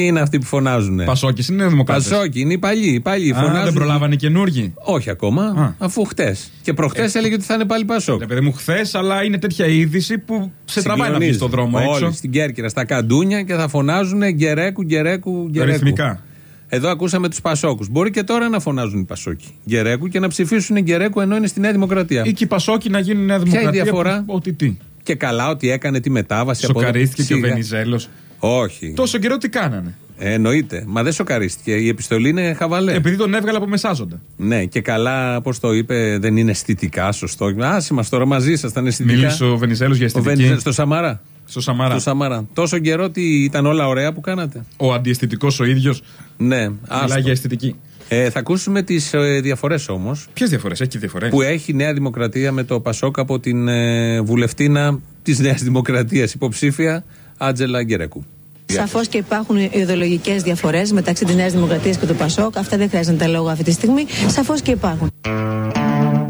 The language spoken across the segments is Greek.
Ποιοι είναι αυτοί που φωνάζουν. Πασόκη είναι δημοκράτες. Πασόκη, είναι οι παλιοί. Οι παλιοί Α, φωνάζουν. δεν προλάβανε καινούργοι. Όχι ακόμα, Α. αφού χτες. Και προχτές έλεγε ότι θα είναι πάλι Πασόκ. Ε, παιδί μου, χθες, αλλά είναι τέτοια είδηση που σε τραβάει να βγεις Συγκλονίζει. στον δρόμο Όλοι έξω. στην Κέρκυρα, στα καντούνια και θα φωνάζουν γκερέκου, γκερέκου, γκερέκου. Ρυθμικά. Εδώ ακούσαμε τους Πασόκους. Μπορεί και τώρα να φωνάζουν οι Πασόκοι. Γκερέκου και να ψηφίσουν γκερέκου ενώ είναι στη Νέα Δημοκρατία. Ή και οι Πασόκοι να γίνουν Νέα Ποια η Δημοκρατία. διαφορά; που- Ότι τι. Και καλά ότι έκανε τη μετάβαση από. εδώ. Σοκαρίστηκε και ο Σιγά. Βενιζέλος. Όχι. Τόσο καιρό τι κάνανε; Ε, εννοείται. Μα δεν σοκαρίστηκε. Η επιστολή είναι χαβαλέ. Επειδή τον έβγαλε από μεσάζοντα. Ναι, και καλά, πώς το είπε, δεν είναι αισθητικά σωστό. Άσε μα τώρα μαζί σας, ήταν αισθητικά. Μίλησε ο Βενιζέλος για Ο αισθητική. Βενιζέλος στο Σαμαρά. Στο Σαμαρά. Στο Σαμαρά. Τόσο καιρό τι ήταν όλα ωραία που κάνατε. Ο αντιαισθητικός ο ίδιος Ναι, μιλάει άστο. για αισθητική. Ε, θα ακούσουμε τις ε, διαφορές όμως Ποιες διαφορές, έχει διαφορές; που έχει η Νέα Δημοκρατία με το Πασόκ από την ε, βουλευτήνα της Νέας Δημοκρατίας υποψήφια Άτζελα Γκερέκου. Σαφώς και υπάρχουν ιδεολογικές διαφορές μεταξύ της Νέας Δημοκρατίας και του Πασόκ. Αυτά δεν χρειάζεται να τα λέω αυτή τη στιγμή. Σαφώς και υπάρχουν.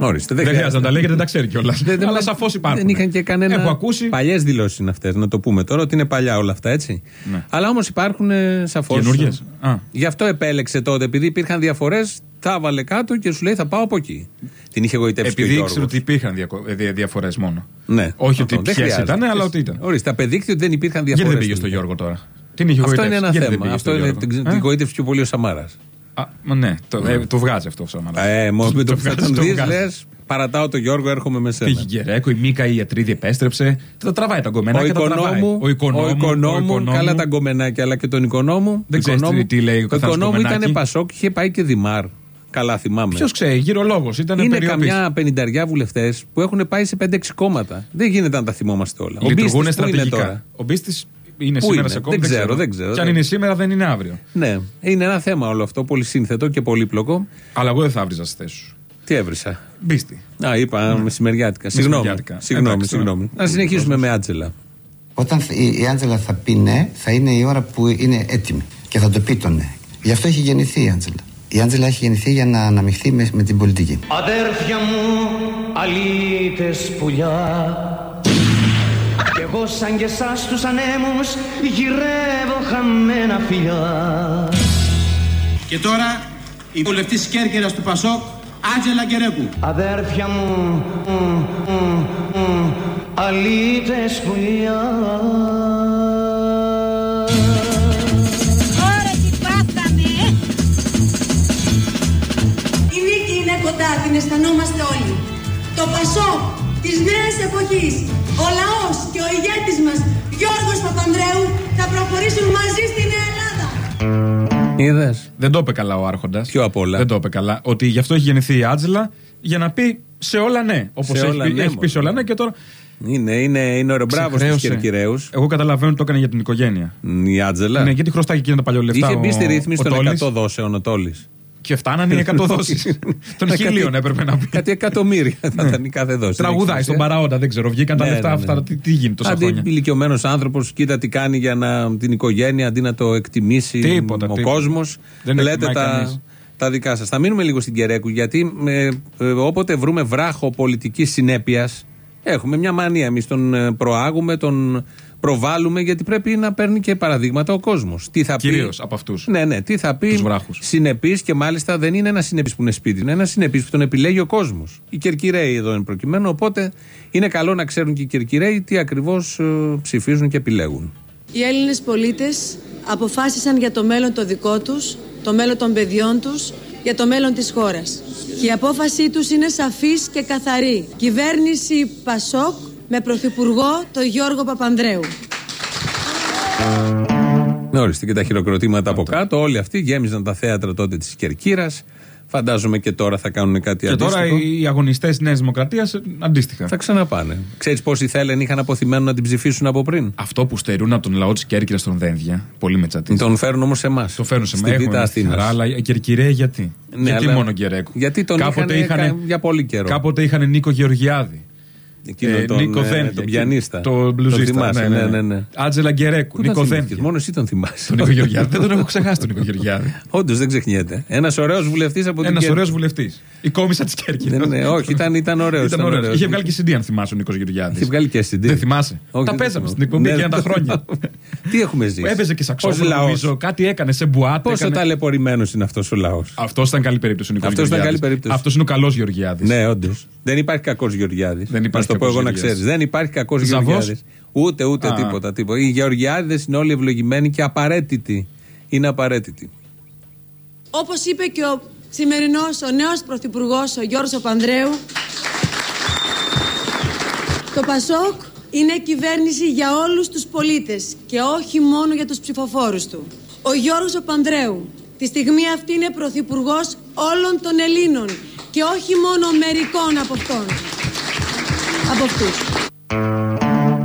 Ορίστε, Δεν χρειάζεται να τα λέει γιατί δεν τα ξέρει κιόλας. Δεν- δεν- Αλλά σαφώς υπάρχουν. Δεν είχαν και κανένα. Έχω ακούσει. Παλιές δηλώσεις είναι αυτές, να το πούμε τώρα, ότι είναι παλιά όλα αυτά, έτσι. Ναι. Αλλά όμως υπάρχουν σαφώς. Καινούριες. Α. Γι' αυτό επέλεξε τότε, επειδή υπήρχαν διαφορές, τα έβαλε κάτω και σου λέει θα πάω από εκεί. Την είχε εγωιτεύσει και ο Επειδή Γιώργος. ήξερε ότι υπήρχαν διαφορές μόνο. Ναι. Όχι Αυτό. ότι Δεν ποιες χρειάζεται. ήταν, αλλά ότι ήταν. Ορίστε, απεδείχθηκε ότι δεν υπήρχαν Γιατί διαφορές. δεν πήγε στο Γιώργο τώρα; Την είχε Αυτό γοητεύσει. είναι ένα Γιατί δεν θέμα. πήγε Αυτό στο είναι Γιώργο; την, Ε; την γοήτευσε πιο πολύ ο Σαμάρας. Α, μα ναι, το, ε, το βγάζει αυτό ο Σαμαρά. Ε, μόνο με το που θα βγάζει, τον το δει, βγάζει. λες, παρατάω τον Γιώργο, έρχομαι με σένα. Πήγε Γκερέκο, η Μίκα η Ιατρίδη επέστρεψε. Τα τραβάει τα γκομενάκια. Ο τα τραβάει. οικονόμου, ο οικονόμου, ο οικονόμου, ο οικονόμου. καλά τα γκομενάκια, αλλά και τον οικονόμου. Δεν ξέρεις Οικονόμου- τι- τι λέει ο Ο καθένας οικονόμου γκομενάκι. ήταν Πασόκ, είχε πάει και Δημάρ. Καλά θυμάμαι. Ποιος ξέρει, γυρολόγος. Ήταν Είναι περιοπής. καμιά πενηνταριά βουλευτές που έχουν πάει σε 5-6 κόμματα. Δεν γίνεται να τα θυμόμαστε όλα. Ο Λειτουργούν Μπίστης που είναι τώρα. στρατηγικά. Ο Μπίστης είναι Πού σήμερα είναι; σε κόμμα. Δεν ξέρω, δεν ξέρω. Και αν είναι σήμερα, δεν είναι αύριο. Ναι, είναι ένα θέμα όλο αυτό, πολύ σύνθετο και πολύπλοκο. Αλλά εγώ δεν θα έβριζα στις θέσεις σου. Τι έβρισα; Μπίστη. Α, είπα μεσημεριάτικα. Συγγνώμη. Μεσημεριάτικα. Συγγνώμη, Εντάξει, συγγνώμη. Να συνεχίσουμε με Άτζελα. Όταν η, η Άντζελα θα πει ναι, θα είναι η ώρα που είναι έτοιμη και θα το πει το ναι. Γι' αυτό έχει γεννηθεί η Άντζελα. Η Άντζελα έχει γεννηθεί για να αναμειχθεί με, με την πολιτική. Αδέρφια μου, αλήτες πουλιά Κι εγώ σαν και εσάς τους ανέμους γυρεύω χαμένα φιλιά Και τώρα η βουλευτής της Κέρκυρας του Πασόκ, Άντζελα Γκερέκου. Αδέρφια μου, μ, μ, μ, αλήτες πουλιά Ωραία τι πάθαμε Η νίκη είναι κοντά, την αισθανόμαστε όλοι. Το Πασό της νέας εποχής, ο λαός και ο ηγέτης μας, Γιώργος Παπανδρέου, θα προχωρήσουν μαζί στη Νέα Ελλάδα. Είδες. Δεν το είπε καλά ο Άρχοντας. Ποιο απ' όλα; Δεν το είπε καλά. Ότι γι' αυτό έχει γεννηθεί η Άτζελα για να πει σε όλα ναι. Όπως Σε έχει, όλα πει, ναι, έχει πει μωρέ. σε όλα ναι και τώρα. Είναι, είναι, είναι ωραίο. Μπράβο στους ξεχρέωσε. Κερκυραίους. Εγώ καταλαβαίνω ότι το έκανε για την οικογένεια. Η Άτζελα. Ναι, γιατί χρωστάει και εκείνα τα παλιολεφτά. Είχε μπει ο- στη ρύθμιση ο των Τόλης. 100 δόσεων ο Τόλης. Και φτάνανε οι 100 δόσει. Των Κάτι- χιλίων έπρεπε να πει. Κάτι εκατομμύρια θα ήταν η κάθε δόση. Τραγουδάει στον παραόντα, δεν ξέρω. Βγήκαν τα Ναι, λεφτά ναι, ναι. αυτά. Τι, τι γίνεται τόσα Αντί χρόνια. ηλικιωμένος άνθρωπος, κοίτα τι κάνει για να, την οικογένεια αντί να το εκτιμήσει Τίποτα, ο τίποτα. κόσμος. Δεν Λέτε εκτιμάει τα, κανείς. τα δικά σας. Θα μείνουμε λίγο στην Κερέκου, γιατί ε, ε, όποτε βρούμε βράχο πολιτικής συνέπειας, έχουμε μια μανία. Εμείς τον ε, προάγουμε, τον προβάλλουμε, γιατί πρέπει να παίρνει και παραδείγματα ο κόσμος. Τι θα Κυρίως πει. από αυτούς. Ναι, ναι, τι θα πει. Τους βράχους. Συνεπής και μάλιστα δεν είναι ένας συνεπής που είναι σπίτι, είναι ένας συνεπής που τον επιλέγει ο κόσμος. Οι Κερκυραίοι εδώ είναι προκειμένου, οπότε είναι καλό να ξέρουν και οι Κερκυραίοι τι ακριβώς ψηφίζουν και επιλέγουν. Οι Έλληνες πολίτες αποφάσισαν για το μέλλον το δικό τους, το μέλλον των παιδιών τους, για το μέλλον της χώρας. Και η απόφασή τους είναι σαφής και καθαρή. Κυβέρνηση Πασόκ με πρωθυπουργό τον Γιώργο Παπανδρέου. Ναι, ορίστε και τα χειροκροτήματα από κάτω. Όλοι αυτοί γέμιζαν τα θέατρα τότε της Κερκύρας. Φαντάζομαι και τώρα θα κάνουν κάτι Και αντίστοιχο. τώρα οι αγωνιστές της Νέας Δημοκρατίας αντίστοιχα. Θα ξαναπάνε. Ξέρεις πόσοι θέλουν είχαν αποθυμένο να την ψηφίσουν από πριν. Αυτό που στερούν από τον λαό της Κέρκυρας στον Δένδια. Πολύ με τσατή. Τον φέρουν όμως σε εμάς. Το φέρουν σε Στη μένα. Β' Έχουμε Αθήνας. χαρά, αλλά οι Κερκυραίοι γιατί; Ναι, γιατί αλλά- μόνο Γκερέκου. Γιατί τον είχαν κα- για πολύ καιρό. Κάποτε είχαν Νίκο Γεωργιάδη. Εκείνο Ε, τον, Νίκο ε, Δένδια, τον πιανίστα. Το μπλουζίστα. θυμάσαι, ναι, ναι, ναι. Άτζελα Γκερέκου. Πού τον Νίκο θυμήθηκες, Δένδια. Μόνο εσύ τον θυμάσαι. Τον Νίκο Γεωργιάδη. Δεν τον έχω ξεχάσει τον Νίκο Γεωργιάδη. Όντως δεν ξεχνιέται. Ένας ωραίος βουλευτής από την Ένας Κέρκυρα. ωραίος βουλευτής. Η κόμισα της Κέρκυρας. Ναι, ναι, όχι, ήταν, ήταν ωραίος. Ήταν ωραίος. Είχε βγάλει και CD αν θυμάσαι ο Νίκος Γεωργιάδης. Είχε βγάλει και CD. Δεν θυμάσαι. Όχι, τα δεν παίζαμε θυμάμαι. στην εκπομπή Ναι, εκείνα τα δεν χρόνια. Τι έχουμε ζήσει; Έπαιζε και Ως σαξόφωνο λαός. νομίζω. Κάτι έκανε σε μπουάτ. Πόσο έκανε... ταλαιπωρημένος είναι αυτός ο λαός; Αυτός ήταν καλή περίπτωση ο Νίκος Αυτός ήταν καλή περίπτωση. Αυτός είναι ο καλός Γεωργιάδης. Ναι, όντως. Δεν υπάρχει κακός Γεωργιάδης. Δεν υπάρχει Να το πω κακός εγώ να Γεωργιάδης. ξέρεις. Δεν υπάρχει κακός Ζαβός; Γεωργιάδης. Ούτε, ούτε Α. τίποτα, τίποτα. Οι Γεωργιάδες είναι όλοι ευλογημένοι και απαραίτητοι. Είναι απαραίτητοι. Όπως είπε και ο σημερινός, ο νέος πρωθυπουργός, ο Γιώργος Παπανδρέου, το ΠΑΣΟΚ είναι κυβέρνηση για όλους τους πολίτες και όχι μόνο για τους ψηφοφόρους του. Ο Γιώργος Παπανδρέου τη στιγμή αυτή είναι πρωθυπουργός όλων των Ελλήνων και όχι μόνο μερικών από αυτών. Από αυτούς.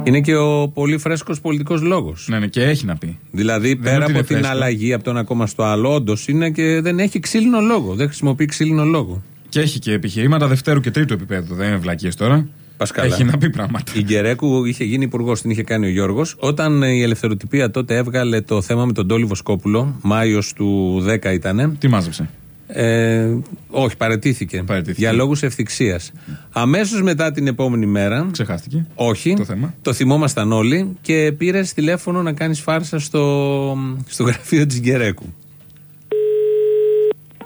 Είναι και ο πολύ φρέσκος πολιτικός λόγος. Ναι, ναι, και έχει να πει. Δηλαδή, Δεν πέρα είναι ότι από είναι την φρέσκο. αλλαγή από το ένα κόμμα στο άλλο, όντως είναι και δεν έχει ξύλινο λόγο. Δεν χρησιμοποιεί ξύλινο λόγο. Και έχει και επιχειρήματα δευτέρου και τρίτου επίπεδου. Δεν είναι βλακίες τώρα. Πας καλά. Έχει να πει πράγματα. Η Γκερέκου είχε γίνει υπουργός, την είχε κάνει ο Γιώργος. Όταν η ελευθεροτυπία τότε έβγαλε το θέμα με τον Τόλι Βοσκόπουλο, Μάιος του 10 ήταν. Τι μάζεψε; Ε, όχι, παρετήθηκε. Παραιτήθηκε. Για λόγους ευθυξίας. Αμέσως μετά την επόμενη μέρα. Ξεχάστηκε. Όχι. Το θέμα. Το θυμόμασταν όλοι και πήρες τηλέφωνο να κάνεις φάρσα στο, στο γραφείο της Γκερέκου.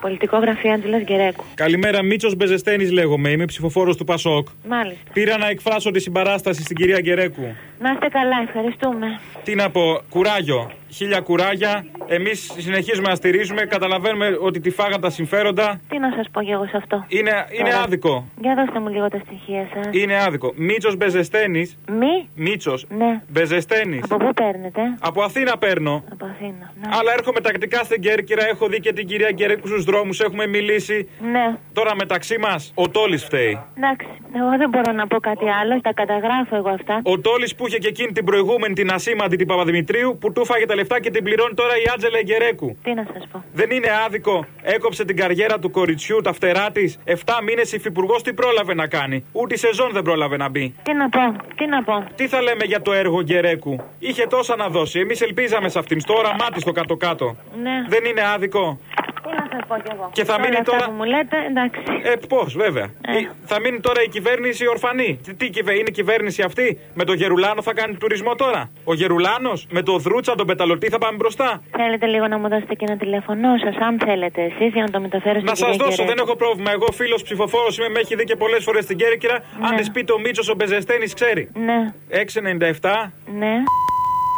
Πολιτικό γραφείο Άντζελας Γκερέκου. Καλημέρα, Μίτσος Μπεζεστένης λέγομαι. Είμαι ψηφοφόρος του Πασόκ. Μάλιστα. Πήρα να εκφράσω τη συμπαράσταση στην κυρία Γκερέκου. Να είστε καλά, ευχαριστούμε. Τι να πω, κουράγιο. Χίλια κουράγια. Εμείς συνεχίζουμε να στηρίζουμε. Καταλαβαίνουμε ότι τη φάγαν τα συμφέροντα. Τι να σας πω κι εγώ σε αυτό. Είναι, είναι Τώρα. άδικο. Για δώστε μου λίγο τα στοιχεία σας. Είναι άδικο. Μίτσος Μπεζεστένης. Μη; Μίτσος. Ναι. Μπεζεστένης. Από πού παίρνετε; Από Αθήνα παίρνω. Από Αθήνα. Ναι. Αλλά έρχομαι τακτικά στην Κέρκυρα. Έχω δει και την κυρία Γκερέκου στους δρόμους. Έχουμε μιλήσει. Ναι. Τώρα μεταξύ μας, ο Τόλης φταίει. Εντάξει. Εγώ δεν μπορώ να πω κάτι άλλο. Τα καταγράφω εγώ αυτά. Ο Τόλης που είχε και εκείνη την προηγούμενη την ασήμαντη την Παπαδημητρίου που του φάγε τα λεφτά και την πληρώνει τώρα η Άτζελα Γκερέκου. Τι να σας πω. Δεν είναι άδικο. Έκοψε την καριέρα του κοριτσιού, τα φτερά της. 7 μήνες υφυπουργός τι πρόλαβε να κάνει. Ούτε η σεζόν δεν πρόλαβε να μπει. Τι να πω. Τι να πω. Τι θα λέμε για το έργο Γκερέκου. Είχε τόσα να δώσει. Εμείς ελπίζαμε σε αυτήν. Στο όραμά της στο κάτω-κάτω. Ναι. Δεν είναι άδικο. Τι να σας πω κι εγώ. Και θα Όλα μείνει αυτά τώρα- που μου λέτε, εντάξει. Ε, πώς, βέβαια. Ε. Ε, Θα μείνει τώρα η κυβέρνηση ορφανή. Τι, τι κυβε- είναι η κυβέρνηση αυτή; Με το Γερουλάνο θα κάνει τουρισμό τώρα. Ο Γερουλάνος με το Δρούτσα, τον Πεταλωτή θα πάμε μπροστά. Θέλετε λίγο να μου δώσετε και ένα τηλέφωνό σας, αν θέλετε εσείς, για να το μεταφέρω στην Να σας κυρία δώσω, Γκερέκου. δεν έχω πρόβλημα. Εγώ φίλος ψηφοφόρος είμαι, με έχει δει και πολλές φορές στην Κέρκυρα. Αν Ναι. της πείτε ο Μίτσος ο Μπεζεστένης, ξέρει. Ναι. 697 Ναι.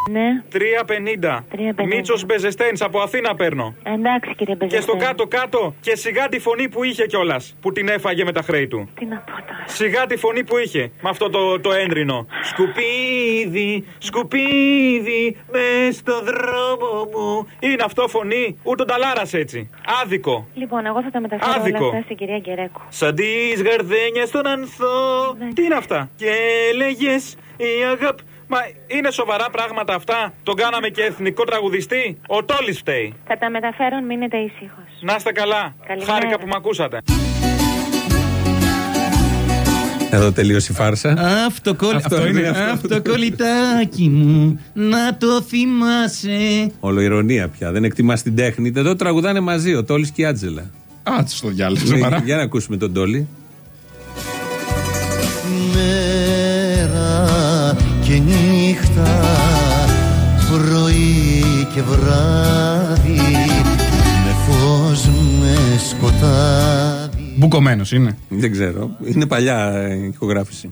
Ναι. 350. 350. Μίτσο Μπεζεστένη από Αθήνα παίρνω. Εντάξει κύριε Μπεζεστέ. Και στο κάτω-κάτω και σιγά τη φωνή που είχε κιόλας. Που την έφαγε με τα χρέη του. Τι να πω τώρα. Σιγά τη φωνή που είχε. Με αυτό το, το έντρινο. Σκουπίδι, σκουπίδι, μες στο δρόμο μου. Είναι αυτό φωνή. Ούτε ο Νταλάρα έτσι. Άδικο. Λοιπόν, εγώ θα τα μεταφέρω Άδικο. όλα αυτά στην κυρία Γκερέκου. Σαν τις γαρδένια στον ανθό. Ναι. Τι είναι αυτά; Και έλεγες η αγάπη. Μα είναι σοβαρά πράγματα αυτά. Τον κάναμε και εθνικό τραγουδιστή. Ο Τόλης φταίει. Θα τα μεταφέρω, μείνετε ήσυχος. Να είστε καλά. Καλημέρα. Χάρηκα που με ακούσατε. Εδώ τελείωσε η φάρσα. Αυτοκόλλη... Αυτό Αυτό είναι, είναι. αυτό. Αυτοκολλητάκι μου, να το θυμάσαι. Ολοειρωνία πια. Δεν εκτιμάς την τέχνη. Εδώ τραγουδάνε μαζί ο Τόλης και η Άτζελα. Α, στο διάλογο. Ναι, Σοβαρά. για να ακούσουμε τον Τόλη. Μέρα και νύχτα, πρωί και βράδυ, με φως, με σκοτάδι. Μπουκωμένος είναι. Δεν ξέρω. Είναι παλιά ε, ηχογράφηση.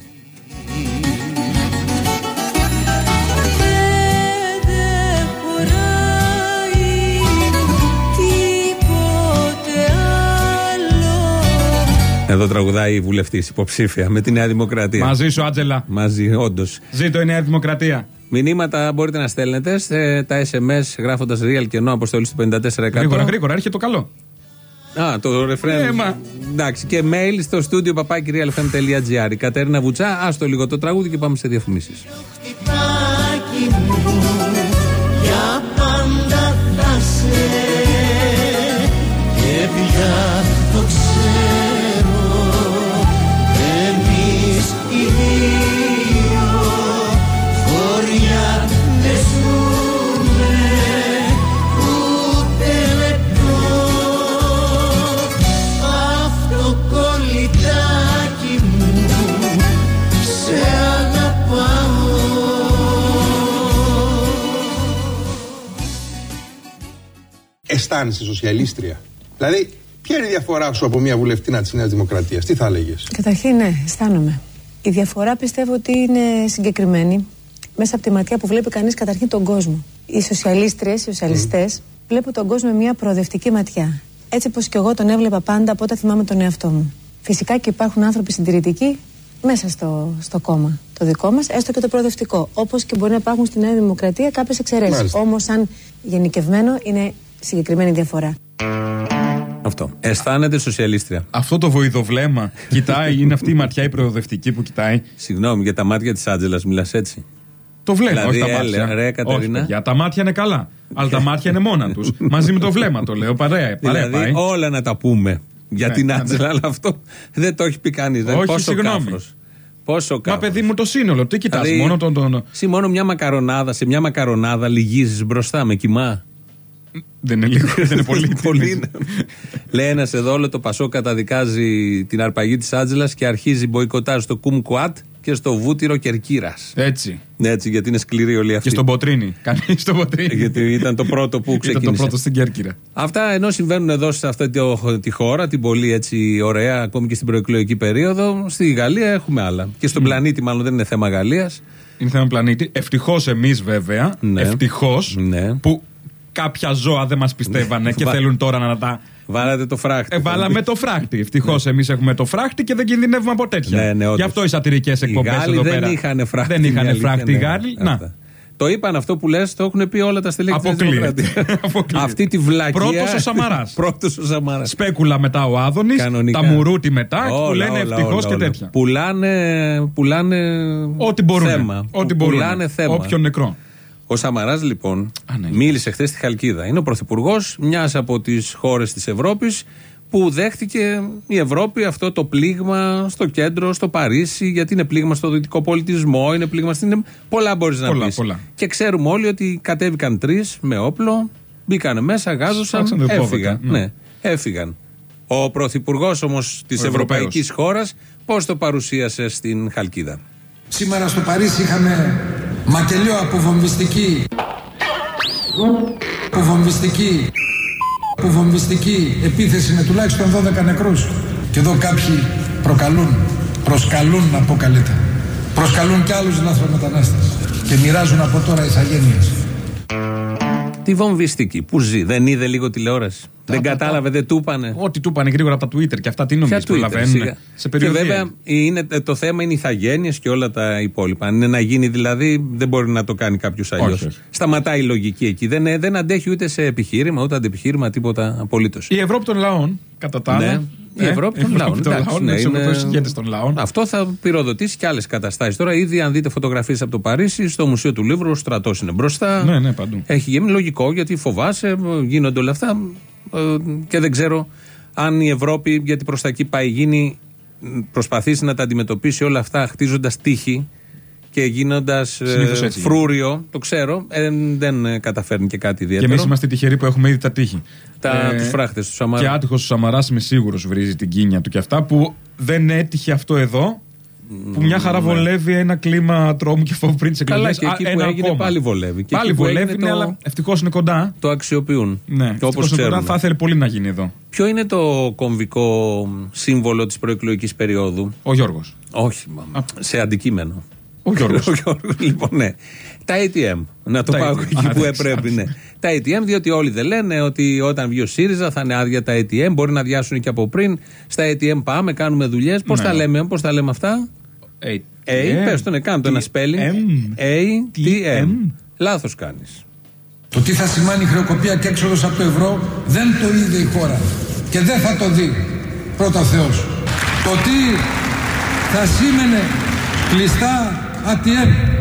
Εδώ τραγουδάει η βουλευτής υποψήφια με τη Νέα Δημοκρατία. Μαζί σου, Άτζελα. Μαζί, όντως. Ζήτω η Νέα Δημοκρατία. Μηνύματα μπορείτε να στέλνετε σε τα SMS γράφοντας real και ενώ αποστολή του 54%. Γρήγορα, γρήγορα, έρχεται το καλό. Α, το ρεφρέν. Ε, μα. Εντάξει, και mail στο στούντιο παπάκυριαλfm.gr. Η Κατέρινα Βουτσά, άστο λίγο το τραγούδι και πάμε σε διαφημίσεις. Χτυπάκι μου, για πάντα θα σε και αισθάνεσαι σοσιαλίστρια. Δηλαδή, ποια είναι η διαφορά σου από μια βουλευτήνα της Νέας Δημοκρατίας, τι θα έλεγες; Καταρχήν, ναι, αισθάνομαι. Η διαφορά πιστεύω ότι είναι συγκεκριμένη μέσα από τη ματιά που βλέπει κανείς καταρχήν τον κόσμο. Οι σοσιαλίστρε, οι σοσιαλιστές, βλέπουν τον κόσμο με μια προοδευτική ματιά. Έτσι όπως και εγώ τον έβλεπα πάντα από όταν θυμάμαι τον εαυτό μου. Φυσικά και υπάρχουν άνθρωποι συντηρητικοί μέσα στο, στο κόμμα το δικό μας, έστω και το προοδευτικό. Όπως και μπορεί να υπάρχουν στη Νέα Δημοκρατία κάποιες εξαιρέσεις. Μάλιστα. Όμως, σαν γενικευμένο, είναι συγκεκριμένη διαφορά. Αυτό. Αισθάνεται σοσιαλίστρια. Αυτό το βοηδοβλέμμα κοιτάει, είναι αυτή η ματιά η προοδευτική που κοιτάει. Συγγνώμη, για τα μάτια της Άντζελας μιλάς έτσι. Το βλέμμα, Δηλαδή, όχι τα έλε, μάτια. ρε, Κατερίνα. Όχι, παιδιά, τα μάτια είναι καλά. Αλλά τα μάτια είναι μόνα τους. Μαζί με το βλέμμα το λέω. Παρέα, παρέα Δηλαδή, πάει. όλα να τα πούμε για Ναι, την ναι, ναι. Άντζελα, αλλά αυτό δεν το έχει πει κανείς. Όχι, πόσο συγγνώμη. κάφρος. Πόσο Μα κάφρος. παιδί μου το σύνολο. Τι κοιτάς, Δηλαδή, μόνο τον. τον... Εσύ μόνο μια μακαρονάδα, σε μια μακαρονάδα λυγίζεις μπροστά με κοιμά. Δεν είναι λίγο, δεν είναι πολύ. πολύ είναι. Λέει ένας εδώ, όλο το Πασό καταδικάζει την αρπαγή της Άντζελας και αρχίζει μποϊκοτάζ στο Κουμ Κουάτ και στο βούτυρο Κερκύρας. Έτσι. Έτσι, γιατί είναι σκληρή όλη αυτή. Και στον Ποτρίνη. Κανείς στον Ποτρίνη. Γιατί ήταν το πρώτο που Ήταν ξεκίνησε. το πρώτο στην Κέρκυρα. Αυτά ενώ συμβαίνουν εδώ σε αυτή το- τη χώρα, την πολύ έτσι ωραία, ακόμη και στην προεκλογική περίοδο, στη Γαλλία έχουμε άλλα. Και στον πλανήτη, μάλλον δεν είναι θέμα Γαλλίας. Είναι θέμα πλανήτη. Ευτυχώς εμείς βέβαια. Ναι. Ευτυχώς Ναι. που κάποια ζώα δεν μας πιστεύανε και Βα- θέλουν τώρα να τα. Βάλατε το φράχτη. Ε, βάλαμε το φράχτη. Ευτυχώς εμείς έχουμε το φράχτη και δεν κινδυνεύουμε από τέτοια. Ναι, ναι, όντως. Γι' αυτό οι σατυρικές Οι εκπομπές Γάλλοι εδώ δεν πέρα. είχαν φράχτη. Δεν η είχαν αλήθεια φράχτη οι είναι. Γάλλοι. Να. Αυτά. Το είπαν αυτό που λες, το έχουν πει όλα τα στελέχη της Αποκλείεται. Δημοκρατίας. Αποκλείεται. Αυτή τη βλακία. Πρώτος ο Σαμαράς. Πρώτος ο Σαμαράς. Σπέκουλα μετά ο Άδωνης, Κανονικά. τα μουρούτι μετά που Όλα, λένε όλα, ευτυχώς όλα, και όλα. τέτοια. Πουλάνε, πουλάνε Ό,τι μπορούν. θέμα. Ό,τι μπορούν. Πουλάνε θέμα. Όποιο νεκρό. Ο Σαμαράς λοιπόν ναι. μίλησε χθες στη Χαλκίδα. Είναι ο πρωθυπουργός μιας από τις χώρες της Ευρώπης που δέχτηκε η Ευρώπη αυτό το πλήγμα στο κέντρο, στο Παρίσι, γιατί είναι πλήγμα στο δυτικό πολιτισμό, είναι πλήγμα στην. Πολλά μπορείς να Πολλά, πεις. πολλά. Και ξέρουμε όλοι ότι κατέβηκαν τρεις με όπλο, μπήκαν μέσα, γάζωσαν, Σπάξαν το έφυγαν. υπόβακα, ναι. Ναι, έφυγαν. Ο πρωθυπουργός όμως της Ο Ευρωπαϊκής χώρας πώς το παρουσίασε στην Χαλκίδα; Σήμερα στο Παρίσι είχαμε μακελιό αποβομβιστική αποβομβιστική αποβομβιστική επίθεση με τουλάχιστον 12 νεκρούς και εδώ κάποιοι προκαλούν προσκαλούν να πω καλύτερα προσκαλούν και άλλους λαθρομετανάστες και μοιράζουν από τώρα ηθαγένειες Τη βομβιστική. Πού ζει, δεν είδε λίγο τηλεόραση; Δεν κατάλαβε, δεν του είπανε. Ό,τι του είπανε γρήγορα από τα Twitter και αυτά τι Ποια νομίζεις, Twitter, προλαβαίνουν. σιγά. Σε Και περιοχή. βέβαια είναι, ε, το θέμα είναι οι ηθαγένειες και όλα τα υπόλοιπα. Αν είναι να γίνει δηλαδή, δεν μπορεί να το κάνει κάποιος αλλιώς. Όχι, όχι. Σταματάει η λογική εκεί. Δεν, ε, δεν αντέχει ούτε σε επιχείρημα, ούτε αντεπιχείρημα, τίποτα απολύτως. Η Ευρώπη των λαών, κατά τα Ναι, άλλα. η ε, Ευρώπη των λαών. των εντάξει, λαών, ναι, με τους είναι- Ευρωπαίους ηγέτες των λαών. Αυτό θα πυροδοτήσει και άλλες καταστάσεις. Τώρα, ήδη αν δείτε φωτογραφίες από το Παρίσι, στο Μουσείο του Λίβρου, ο στρατός είναι μπροστά. Ναι, ναι, παντού. Έχει γίνει λογικό γιατί φοβάσαι, ε, γίνονται όλα αυτά. Ε, Και δεν ξέρω αν η Ευρώπη, γιατί προς τα εκεί πάει, γίνει, μ, προσπαθήσει να τα αντιμετωπίσει όλα αυτά χτίζοντας τείχη και γίνοντας Συνήθως έτσι φρούριο. Το ξέρω, ε, δεν ε, καταφέρνει και κάτι Και ιδιαίτερο. εμείς είμαστε τυχεροί που έχουμε ήδη τα τείχη. Τα, τους φράχτες τους Σαμαρά. Και άτυχος ο Σαμαράς, είμαι σίγουρος, βρίζει την κίνια του και αυτά που δεν έτυχε αυτό εδώ. Που μια χαρά βολεύει ένα κλίμα τρόμου και φόβου πριν τις Ναι. Καλά, εκλογέ. και εκεί που έγινε πάλι βολεύει. Και Πάλι εκεί που βολεύει, έγινε ναι, το- αλλά ευτυχώς είναι κοντά. Το αξιοποιούν. Ναι, και όπως ευτυχώς είναι κοντά. ξέρουν. Θα ήθελε πολύ να γίνει εδώ. Ποιο είναι το κομβικό σύμβολο της προεκλογικής περίοδου, Ο Γιώργος. Όχι, μα, σε αντικείμενο. Ο Γιώργος. Ο Γιώργος, λοιπόν, ναι. Τα ATM. Να το Τα πάω ATM. εκεί Α, που εντάξει, έπρεπε. Ναι. Τα ATM, διότι όλοι δεν λένε ότι όταν βγει ο ΣΥΡΙΖΑ θα είναι άδεια τα ATM. Μπορεί να αδειάσουν και από πριν. Στα ATM πάμε, κάνουμε δουλειές. Πώς Ναι. τα λέμε, πώς τα λέμε αυτά; A, πες το, ναι, κάνω το ένα spelling. ATM. Λάθος κάνεις. Το τι θα σημάνει χρεοκοπία και έξοδος από το ευρώ δεν το είδε η χώρα και δεν θα το δει πρώτα ο Θεός. Το τι θα σήμαινε κλειστά ATM,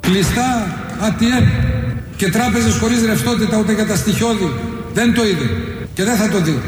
κλειστά ATM και τράπεζες χωρίς ρευστότητα ούτε για τα στοιχειώδη δεν το είδε και δεν θα το δει.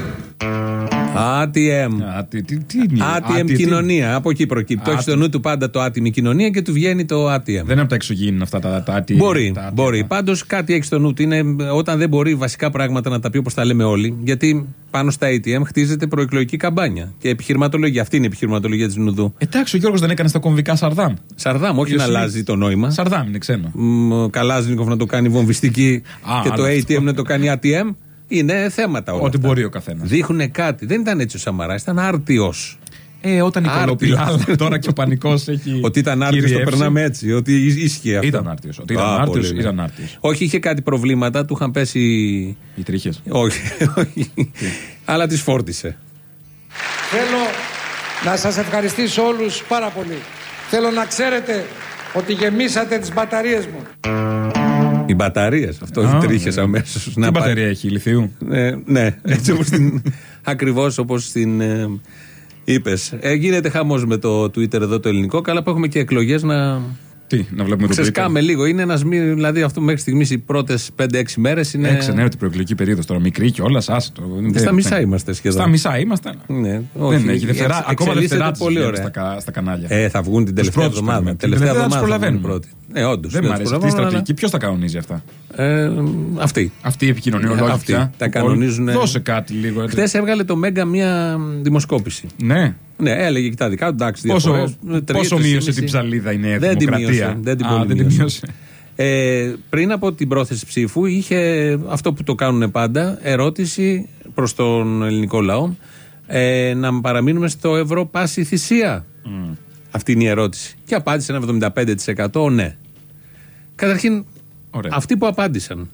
ATM. τι, τι, τι είναι, ATM ATM. κοινωνία. Από εκεί προκύπτει. Το έχεις στο νου του πάντα το άτιμη κοινωνία και του βγαίνει το ATM. Δεν είναι από τα εξωγήινα αυτά τα, τα ATM. Μπορεί, τα ATM. μπορεί. Πάντως κάτι έχει στο νου του. Είναι όταν δεν μπορεί βασικά πράγματα να τα πει όπως τα λέμε όλοι. Γιατί πάνω στα ATM χτίζεται προεκλογική καμπάνια. Και επιχειρηματολογία. Αυτή είναι η επιχειρηματολογία της Νουδού. Εντάξει, ο Γιώργος δεν έκανε στα κομβικά Σαρδάμ. Σαρδάμ, όχι να Ιωσήφ. αλλάζει το νόημα. Σαρδάμ είναι ξένο. Μ, Καλάζνικοφ να το κάνει βομβιστική Α, και το άλλο ATM αυτό. να το κάνει ATM. Είναι θέματα όλα. Ό,τι αυτά. μπορεί ο καθένας. Δείχνουν κάτι. Δεν ήταν έτσι ο Σαμαράς, ήταν άρτιος. Ε, όταν η Άρτιος. κολοπηλάλα τώρα και ο πανικός έχει. Ότι ήταν άρτιος το κυριεύσει. περνάμε έτσι. Ότι ίσ- ίσχυε αυτό. Ήταν άρτιος. Ότι ήταν Α, άρτιος, πολύ, ναι. ήταν άρτιος. Όχι, είχε κάτι προβλήματα, του είχαν πέσει. Οι τρίχες. Όχι, όχι. Αλλά τις φόρτισε. Θέλω να σας ευχαριστήσω όλους πάρα πολύ. Θέλω να ξέρετε ότι γεμίσατε τις μπαταρίες μου. Οι μπαταρίες. Αυτό Α, όχι τρίχε ναι. αμέσως. Τι μπαταρία έχει, λιθίου. Ε, ναι, έτσι όπως την, ακριβώς όπως την ε, είπες. Ε, γίνεται χαμός με το Twitter εδώ το ελληνικό, καλά που έχουμε και εκλογές να Τι, να βλέπουμε το ξεσκάμε λίγο. Είναι ένας μη, δηλαδή αυτό μέχρι στιγμής οι πρώτες 5-6 μέρες είναι... Έξι, ναι, την προεκλογική περίοδος τώρα. Μικρή και όλα, άστο. Και στα μισά είμαστε σχεδόν. Στα μισά είμαστε. Ναι, όχι, Δεν έχει δευτερά. εξ- Ακόμα εξελίσσεται δευτερά πολύ πολύ ωραία. στα, κα- στα κανάλια. Ε, θα βγουν την Τους τελευταία πρώτους εβδομάδα. περιμένουμε. Τελευταία Την εβδομάδα θα βγουν προλαβαίνουμε. πρώτη. Ε, όντως. Δεν μ' αρέσει. Αυτή η προλαβαίνουμε, στρατηγική, ποιος τα κανονίζει αυτά; αλλά, ε, αυτή. Αυτή η επικοινωνιολόγια. Αυτή. πια, Τα του κόσμου. κανονίζουν. Δώσε κάτι λίγο. έτσι. Χθε έβγαλε το Μέγκα μία δημοσκόπηση. Ναι. Ναι, έλεγε και τα δικά του. Εντάξει, Πόσο, διαφορές, τρεις, πόσο τρεις, μείωσε μισή. την ψαλίδα η Νέα Δεν τη Δημοκρατία; μείωσε. Δεν την Α, πολύ δεν την μείωσε. μείωσε. Ε, πριν από την πρόθεση ψήφου είχε αυτό που το κάνουν πάντα, ερώτηση προς τον ελληνικό λαό ε, να παραμείνουμε στο ευρώ πάση θυσία. Αυτή είναι η ερώτηση. Και απάντησε ένα 75% ναι. Καταρχήν, Ωραία. αυτοί που απάντησαν.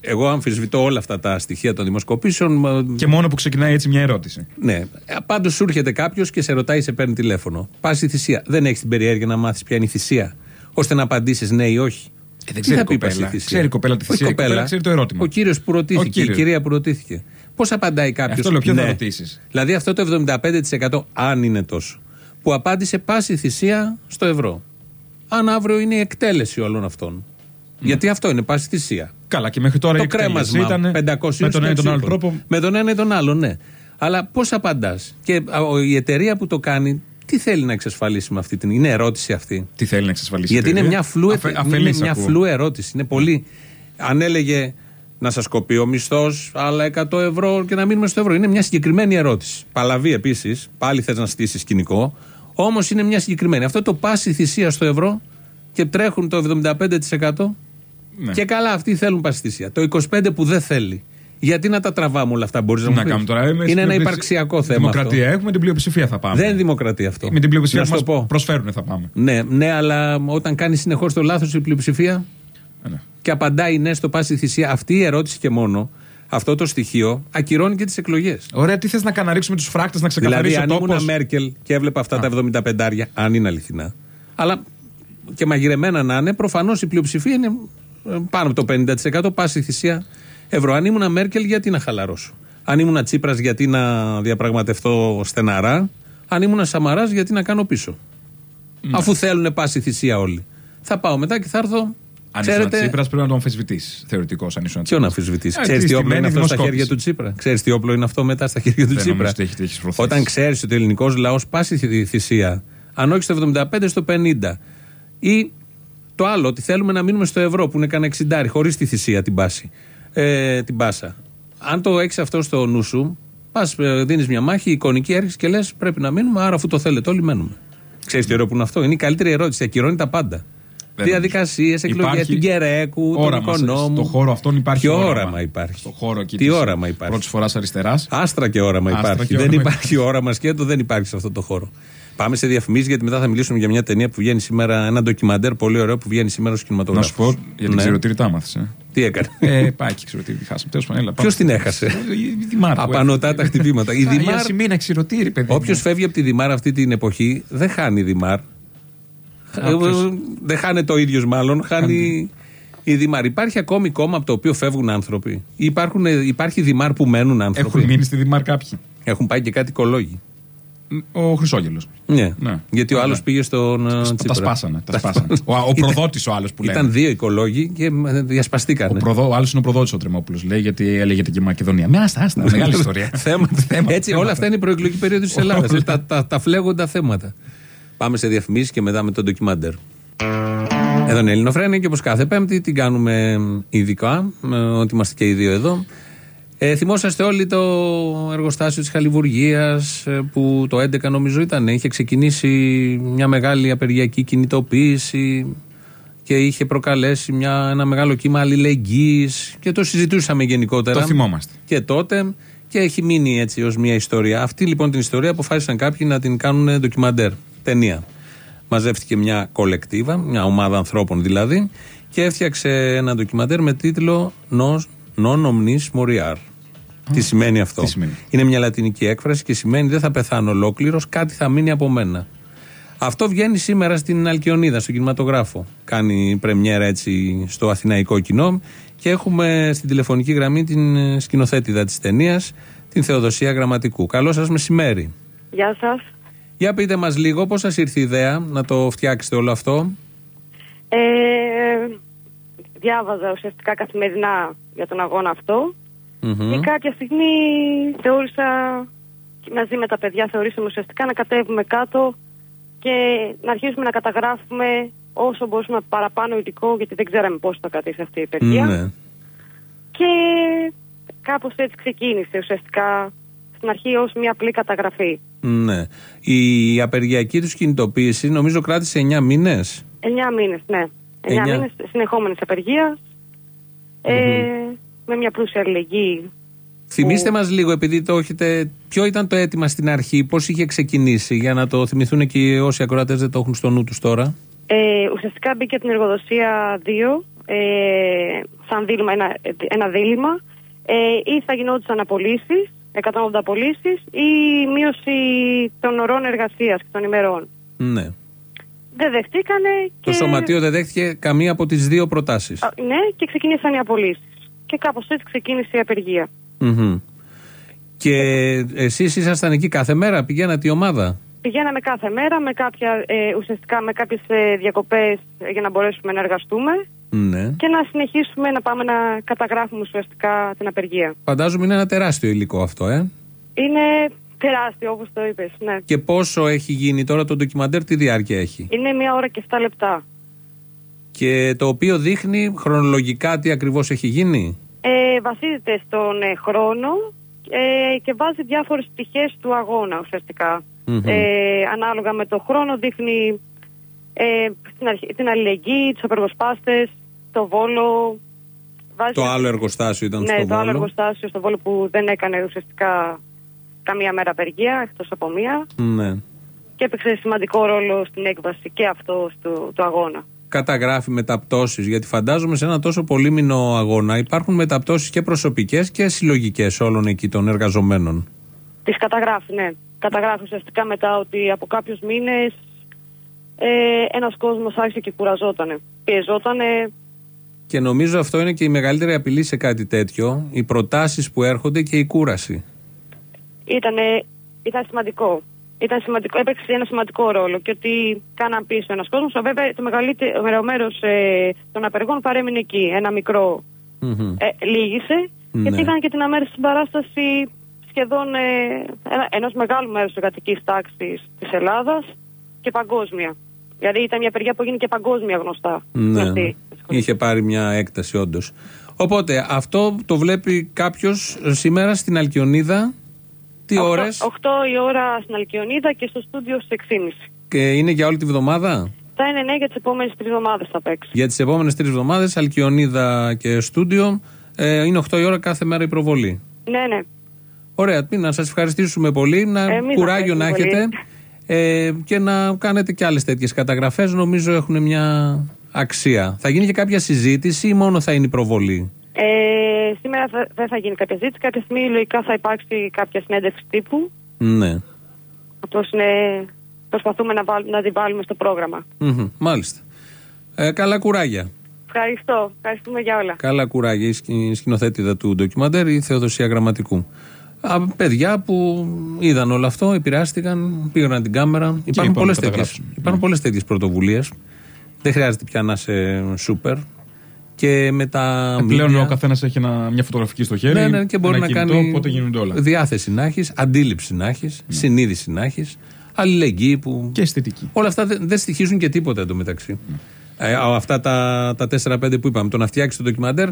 Εγώ αμφισβητώ όλα αυτά τα στοιχεία των δημοσκοπήσεων. μα- Και μόνο που ξεκινάει έτσι μια ερώτηση. ναι. Πάντως σου έρχεται κάποιος και σε ρωτάει, σε παίρνει τηλέφωνο. Πας στη θυσία. Δεν έχεις την περιέργεια να μάθεις ποια είναι η θυσία, ώστε να απαντήσεις ναι ή όχι. δεν Τι ξέρει θα πει η κοπέλα. πας στη θυσία; Ξέρει η κοπέλα τη Όχι θυσία, η κοπέλα ξέρει το ερώτημα. Ο κύριος που Ο ρωτήθηκε, η κύριος. κυρία που ρωτήθηκε. Πώς απαντάει κάποιο. Αυτό λέω, ποιο θα ρωτήσεις; Δηλαδή αυτό το 75% αν είναι τόσο. Που απάντησε πάση θυσία στο ευρώ. Αν αύριο είναι η εκτέλεση όλων αυτών. Γιατί αυτό είναι πάση θυσία. Καλά, και μέχρι τώρα το η εκτέλεση κρέμασμα. ήταν 500 με τον ένα ή τον άλλο σύμφωνο. τρόπο. Με τον ένα ή τον άλλο, ναι. Αλλά πώς απαντάς; Και α, ο- η εταιρεία που το κάνει, τι θέλει να εξασφαλίσει με αυτή την. Είναι ερώτηση αυτή. Τι θέλει να εξασφαλίσει. Γιατί η είναι εταιρεία; μια φλού, Αφε- είναι αφελής μια ακούω. φλού ερώτηση. Είναι πολύ. Αν έλεγε να σας κοπεί ο μισθός, άλλα 100 ευρώ και να μείνουμε στο ευρώ. Είναι μια συγκεκριμένη ερώτηση. Παλαβή επίσης. Πάλι θες να στήσεις σκηνικό. Όμως είναι μια συγκεκριμένη. Αυτό το πάση θυσία στο ευρώ και τρέχουν το 75%. Ναι. Και καλά, αυτοί θέλουν πάση θυσία. Το 25% που δεν θέλει. Γιατί να τα τραβάμε όλα αυτά, μπορείς να Τι μου να πεις; κάνουμε τώρα. εμείς Είναι ένα στην υπαρξιακό θέμα. Δημοκρατία αυτό. έχουμε, την πλειοψηφία θα πάμε. Δεν είναι δημοκρατία αυτό. Με την πλειοψηφία Να που σου το μας πω. προσφέρουν θα πάμε. Ναι, ναι, αλλά όταν κάνεις συνεχώς το λάθος η πλειοψηφία Ε, ναι. και απαντάει ναι στο πάση θυσία, αυτή η ερώτηση και μόνο, αυτό το στοιχείο, ακυρώνει και τις εκλογές. Ωραία, τι θες να κάνω, να ρίξουμε τους φράκτες, να Δηλαδή, ξεκαθαρίσει αν ο ήμουν τόπο. Μέρκελ και έβλεπα αυτά τα 75 αν είναι αληθινά, αλλά και μαγειρεμένα να είναι, προφανώς η πλειοψηφία είναι ε, πάνω από το 50% πάση θυσία ευρώ. Αν ήμουν Μέρκελ, γιατί να χαλαρώσω; Αν ήμουν Τσίπρας, γιατί να διαπραγματευτώ στεναρά; Αν ήμουν Σαμαράς, γιατί να κάνω πίσω; Αφού θέλουν πάση θυσία όλοι. Θα πάω μετά και θα έρθω. Αν ήσουν ξέρετε, Τσίπρας, πρέπει να τον αμφισβητήσεις. Θεωρητικός, αν ήσουν Ποιο να Τσίπρας. αμφισβητήσεις; Ε, Ξέρεις τη τι όπλο είναι στημένη αυτό στα δημοσκόπηση. χέρια του Τσίπρα; Ξέρεις τι όπλο είναι αυτό μετά στα χέρια του Δεν Τσίπρα; νομίζω ότι έχει τέτοιες προθέσεις. Όταν ξέρεις ότι ο ελληνικός λαός πάσει τη θυσία, αν όχι στο 75, στο 50. Ή το άλλο, ότι θέλουμε να μείνουμε στο ευρώ που είναι κανένα 60, χωρίς τη θυσία την πάση. Ε, την πάσα. Αν το έχεις αυτό στο νου σου, πας, δίνεις μια μάχη, εικονική έρχεσαι και λες: Πρέπει να μείνουμε, άρα αφού το θέλετε όλοι, μένουμε. Ξέρεις τι ωραίο που είναι αυτό; Είναι η καλύτερη ερώτηση. Ακυρώνει τα πάντα. Δεν Διαδικασίες, εκλογές, Υπάρχει την Κεραίκου, τον όραμα σε- οικονόμου. Στο χώρο αυτόν υπάρχει Ποιο όραμα. όραμα υπάρχει; Στο χώρο εκεί Τι της όραμα υπάρχει; Πρώτης φοράς αριστεράς. Άστρα και όραμα Άστρα υπάρχει. και δεν όραμα υπάρχει όραμα σκέτο, δεν υπάρχει σε αυτό το χώρο. Πάμε σε διαφημίσει γιατί μετά θα μιλήσουμε για μια ταινία που βγαίνει σήμερα, ένα ντοκιμαντέρ πολύ ωραίο που βγαίνει σήμερα στου Να κινηματογράφου. σου πω για την ξηροτήρητά μάθησε. Τι έκανε; Ε, πάει και ξηροτήρη, τη χάσαμε. Τέλος πάντων, έλα. πάμε. Ποιος την έχασε; Η Δημάρ. που Απανοτά έφυγε. τα χτυπήματα. Η Α, Δημάρ, Ασημίνα ξηροτήρη, παιδί. μου. όποιος φεύγει από τη Δημάρ αυτή την εποχή, δεν χάνει η Δημάρ. Ε, ποιος; δεν χάνεται ο ίδιος μάλλον, χάνει η Δημάρ. Υπάρχει ακόμη κόμμα από το οποίο φεύγουν άνθρωποι. Υπάρχουν, υπάρχει Δημάρ που μένουν άνθρωποι. Έχουν μείνει στη Δημάρ κάποιοι. Έχουν πάει και κάτι οικολόγοι. Ο Χρυσόγελος. Ναι. Γιατί ο άλλος πήγε στον. ε, Τα Τσίπρα. σπάσανε. Τα σπάσανε. ο ο Ήταν- προδότης ο άλλος που λέει. Ήταν δύο οικολόγοι και ε, διασπαστήκανε. Ο, προδό, ο άλλος είναι ο προδότης ο Τρεμόπουλο. Λέει γιατί έλεγεται και Μακεδονία. Με άστα, άστα. Μεγάλη ιστορία. θέματα. Έτσι, όλα αυτά είναι η προεκλογική περίοδος της Ελλάδας. τα, τα, τα φλέγοντα θέματα. Πάμε σε διαφημίσεις και μετά με το ντοκιμάντερ. Εδώ είναι η Ελληνοφρένια και όπως κάθε Πέμπτη την κάνουμε ειδικά, ε, ότι είμαστε και οι δύο εδώ. Ε, θυμόσαστε όλοι το εργοστάσιο της Χαλιβουργίας ε, που το 11 νομίζω ήταν. Είχε ξεκινήσει μια μεγάλη απεργιακή κινητοποίηση και είχε προκαλέσει μια, ένα μεγάλο κύμα αλληλεγγύης και το συζητούσαμε γενικότερα. Το θυμόμαστε. Και τότε και έχει μείνει έτσι ως μια ιστορία. Αυτή λοιπόν την ιστορία αποφάσισαν κάποιοι να την κάνουν ντοκιμαντέρ, ταινία. Μαζεύτηκε μια κολεκτίβα, μια ομάδα ανθρώπων δηλαδή και έφτιαξε ένα ντοκιμαντέρ με τίτλο «Non- Non Omnis Moriar. Τι σημαίνει αυτό; τι σημαίνει; Είναι μια λατινική έκφραση και σημαίνει δεν θα πεθάνω ολόκληρος, κάτι θα μείνει από μένα. Αυτό βγαίνει σήμερα στην Αλκιονίδα, στον κινηματογράφο. Κάνει πρεμιέρα έτσι στο αθηναϊκό κοινό και έχουμε στην τηλεφωνική γραμμή την ε, σκηνοθέτηδα της ταινίας, την Θεοδοσία Γραμματικού. Καλό σας μεσημέρι. Γεια σας. Για πείτε μας λίγο πώς σας ήρθε η ιδέα να το φτιάξετε όλο αυτό; Ε, διάβαζα ουσιαστικά καθημερινά για τον αγώνα αυτό Μμμ. και κάποια στιγμή θεώρησα και μαζί με τα παιδιά θεωρήσαμε ουσιαστικά να κατέβουμε κάτω και να αρχίσουμε να καταγράφουμε όσο μπορούμε παραπάνω υλικό γιατί δεν ξέραμε πώς θα κρατήσει αυτή η παιδιά Ναι. και κάπως έτσι ξεκίνησε ουσιαστικά στην αρχή ως μια απλή καταγραφή. Ναι. Η απεργιακή τους κινητοποίηση νομίζω κράτησε 9 μήνες. 9 μήνες, ναι. 9 Εννιά. μήνες συνεχόμενης απεργίας. Ε, με μια πλούσια αλληλεγγύη. Θυμήστε μας λίγο, επειδή το έχετε. Ποιο ήταν το αίτημα στην αρχή, πώς είχε ξεκινήσει, για να το θυμηθούν και οι όσοι ακροατές δεν το έχουν στο νου τους τώρα. Ε, ουσιαστικά μπήκε την εργοδοσία 2, ε, σαν δίλημα, ένα, ένα δίλημα. Ε, ή θα γινόντουσαν απολύσεις, 180 απολύσεις, ή μείωση των ωρών εργασίας και των ημερών. Ναι. Δεν δεχτήκανε και... Το σωματείο δεν δέχτηκε καμία από τις δύο προτάσεις. Α, ναι, και ξεκίνησαν οι απολύσεις. Και κάπως έτσι ξεκίνησε η απεργία. Μμμ. Και εσείς ήσασταν εκεί κάθε μέρα, πηγαίνατε η ομάδα; Πηγαίναμε κάθε μέρα με κάποια, ε, ουσιαστικά με κάποιες ε, διακοπές ε, για να μπορέσουμε να εργαστούμε Ναι. και να συνεχίσουμε να πάμε να καταγράφουμε ουσιαστικά την απεργία. Φαντάζομαι είναι ένα τεράστιο υλικό αυτό, ε. Είναι τεράστιο όπως το είπες, ναι. Και πόσο έχει γίνει τώρα το ντοκιμαντέρ, τι διάρκεια έχει; Είναι μία ώρα και 7 λεπτά. Και το οποίο δείχνει χρονολογικά τι ακριβώς έχει γίνει; Ε, βασίζεται στον ε, χρόνο ε, και βάζει διάφορες πτυχές του αγώνα ουσιαστικά. Μμμ. Ε, ανάλογα με το χρόνο δείχνει ε, στην αρχή, την αλληλεγγύη, τους απεργοσπάστες, το βόλο. Βάζει Το άλλο εργοστάσιο ήταν ναι, στο το άλλο Βόλο. εργοστάσιο στο Βόλο που δεν έκανε ουσιαστικά καμία μέρα απεργία εκτός από μία Ναι. και έπαιξε σημαντικό ρόλο στην έκβαση και αυτό του, του αγώνα. καταγράφει μεταπτώσεις. Γιατί φαντάζομαι σε ένα τόσο πολύμηνο αγώνα υπάρχουν μεταπτώσεις και προσωπικές και συλλογικές όλων εκεί των εργαζομένων. Τις καταγράφει, ναι. Καταγράφει ουσιαστικά μετά ότι από κάποιους μήνες ε, ένας κόσμος άρχισε και κουραζότανε. Πιεζότανε, Και νομίζω αυτό είναι και η μεγαλύτερη απειλή σε κάτι τέτοιο. Οι προτάσεις που έρχονται και η κούραση. Ήτανε, ήταν σημαντικό. Ήταν σημαντικό, έπαιξε ένα σημαντικό ρόλο και ότι κάναν πίσω ένας κόσμος. Βέβαια το μεγαλύτερο μέρος ε, των απεργών παρέμεινε εκεί. Ένα μικρό Μμμ. ε, λύγησε Ναι. γιατί είχαν και την αμέριστη συμπαράσταση σχεδόν ε, ένα, ενός μεγάλου μέρους της εργατικής τάξης της Ελλάδας και παγκόσμια. Δηλαδή ήταν μια απεργία που έγινε και παγκόσμια γνωστά. Ναι. γνωστή. Είχε πάρει μια έκταση όντως. Οπότε αυτό το βλέπει κάποιος σήμερα στην Αλκιονίδα. Τι Οκτώ- ώρες; οκτώ η ώρα στην Αλκιονίδα και στο στούντιο στις 6.30. Και είναι για όλη τη βδομάδα; Θα είναι ναι για τις επόμενες τρεις εβδομάδες θα παίξει. Για τις επόμενες τρεις εβδομάδες, Αλκιονίδα και στούντιο. Ε, είναι 8 η ώρα κάθε μέρα η προβολή. Ναι, ναι. Ωραία, να σας ευχαριστήσουμε πολύ. Να Εμείς κουράγιο να ευχαριστούμε έχετε ε, και να κάνετε και άλλες τέτοιες καταγραφές. Νομίζω έχουν μια αξία. Θα γίνει και κάποια συζήτηση ή μόνο θα είναι η προβολή; Ε, σήμερα θα- δεν θα γίνει κάποια ζήτηση. Κάποια στιγμή λογικά θα υπάρξει κάποια συνέντευξη τύπου. Ναι. Απλώς είναι, προσπαθούμε να, βάλ- να την βάλουμε στο πρόγραμμα. Μμμ, Μάλιστα. Ε, καλά κουράγια. Ευχαριστώ. Ευχαριστούμε για όλα. Καλά κουράγια. Η σκη- η σκηνοθέτηδα του ντοκιμαντέρ, η Θεοδοσία Γραμματικού. Α, παιδιά που είδαν όλο αυτό, επηρεάστηκαν, πήγαν την κάμερα. Υπάρχουν είπαμε, πολλές καταγράψουν. τέτοιε υπάρχουν πολλές τέτοιες πρωτοβουλίες. Δεν χρειάζεται πια να είσαι σούπερ. Και με τα. Ε, Πλέον media- ο καθένας έχει ένα, μια φωτογραφική στο χέρι. ναι, ναι, και μπορεί ένα να κινητό, κάνει Οπότε γίνονται όλα. Ναι. διάθεση να έχεις, αντίληψη να έχεις, συνείδηση να έχεις, αλληλεγγύη που. Και αισθητική. Όλα αυτά δεν, δεν στοιχίζουν και τίποτα εντωμεταξύ. Ε, α, αυτά τα, τα 4-5 που είπαμε. Το να φτιάξει το ντοκιμαντέρ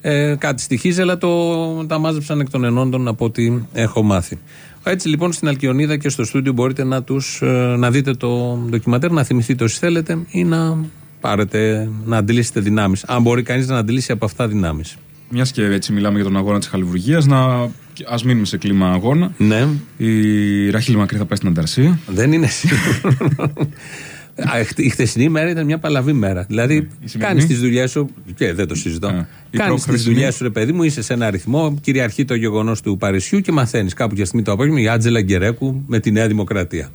ε, κάτι στοιχίζει, αλλά το, τα μάζεψαν εκ των ενόντων από ό,τι έχω μάθει. Έτσι λοιπόν στην Αλκιονίδα και στο στούντιο μπορείτε να, τους, ε, να δείτε το ντοκιμαντέρ, να θυμηθείτε όσοι θέλετε ή να πάρετε, να αντιλήσετε δυνάμεις. Αν μπορεί κανείς να αντιλήσει από αυτά δυνάμεις. Μιας και έτσι μιλάμε για τον αγώνα της Χαλιβουργίας, να ας μείνουμε σε κλίμα αγώνα. Ναι. Η Ραχίλ Μακρύ θα πάει στην Ανταρσία. Δεν είναι σίγουρο. Α, χτε- Η χθεσινή μέρα ήταν μια παλαβή μέρα. Δηλαδή, Ναι, σημερινή; κάνεις τις δουλειές σου. Και δεν το συζητώ. η Κάνεις τις προχθεσινή; δουλειές σου, ρε παιδί μου, είσαι σε ένα αριθμό, κυριαρχεί το γεγονός του Παρισιού και μαθαίνεις κάπου για στιγμή το απόγευμα η Άτζελα Γκερέκου με τη Νέα Δημοκρατία.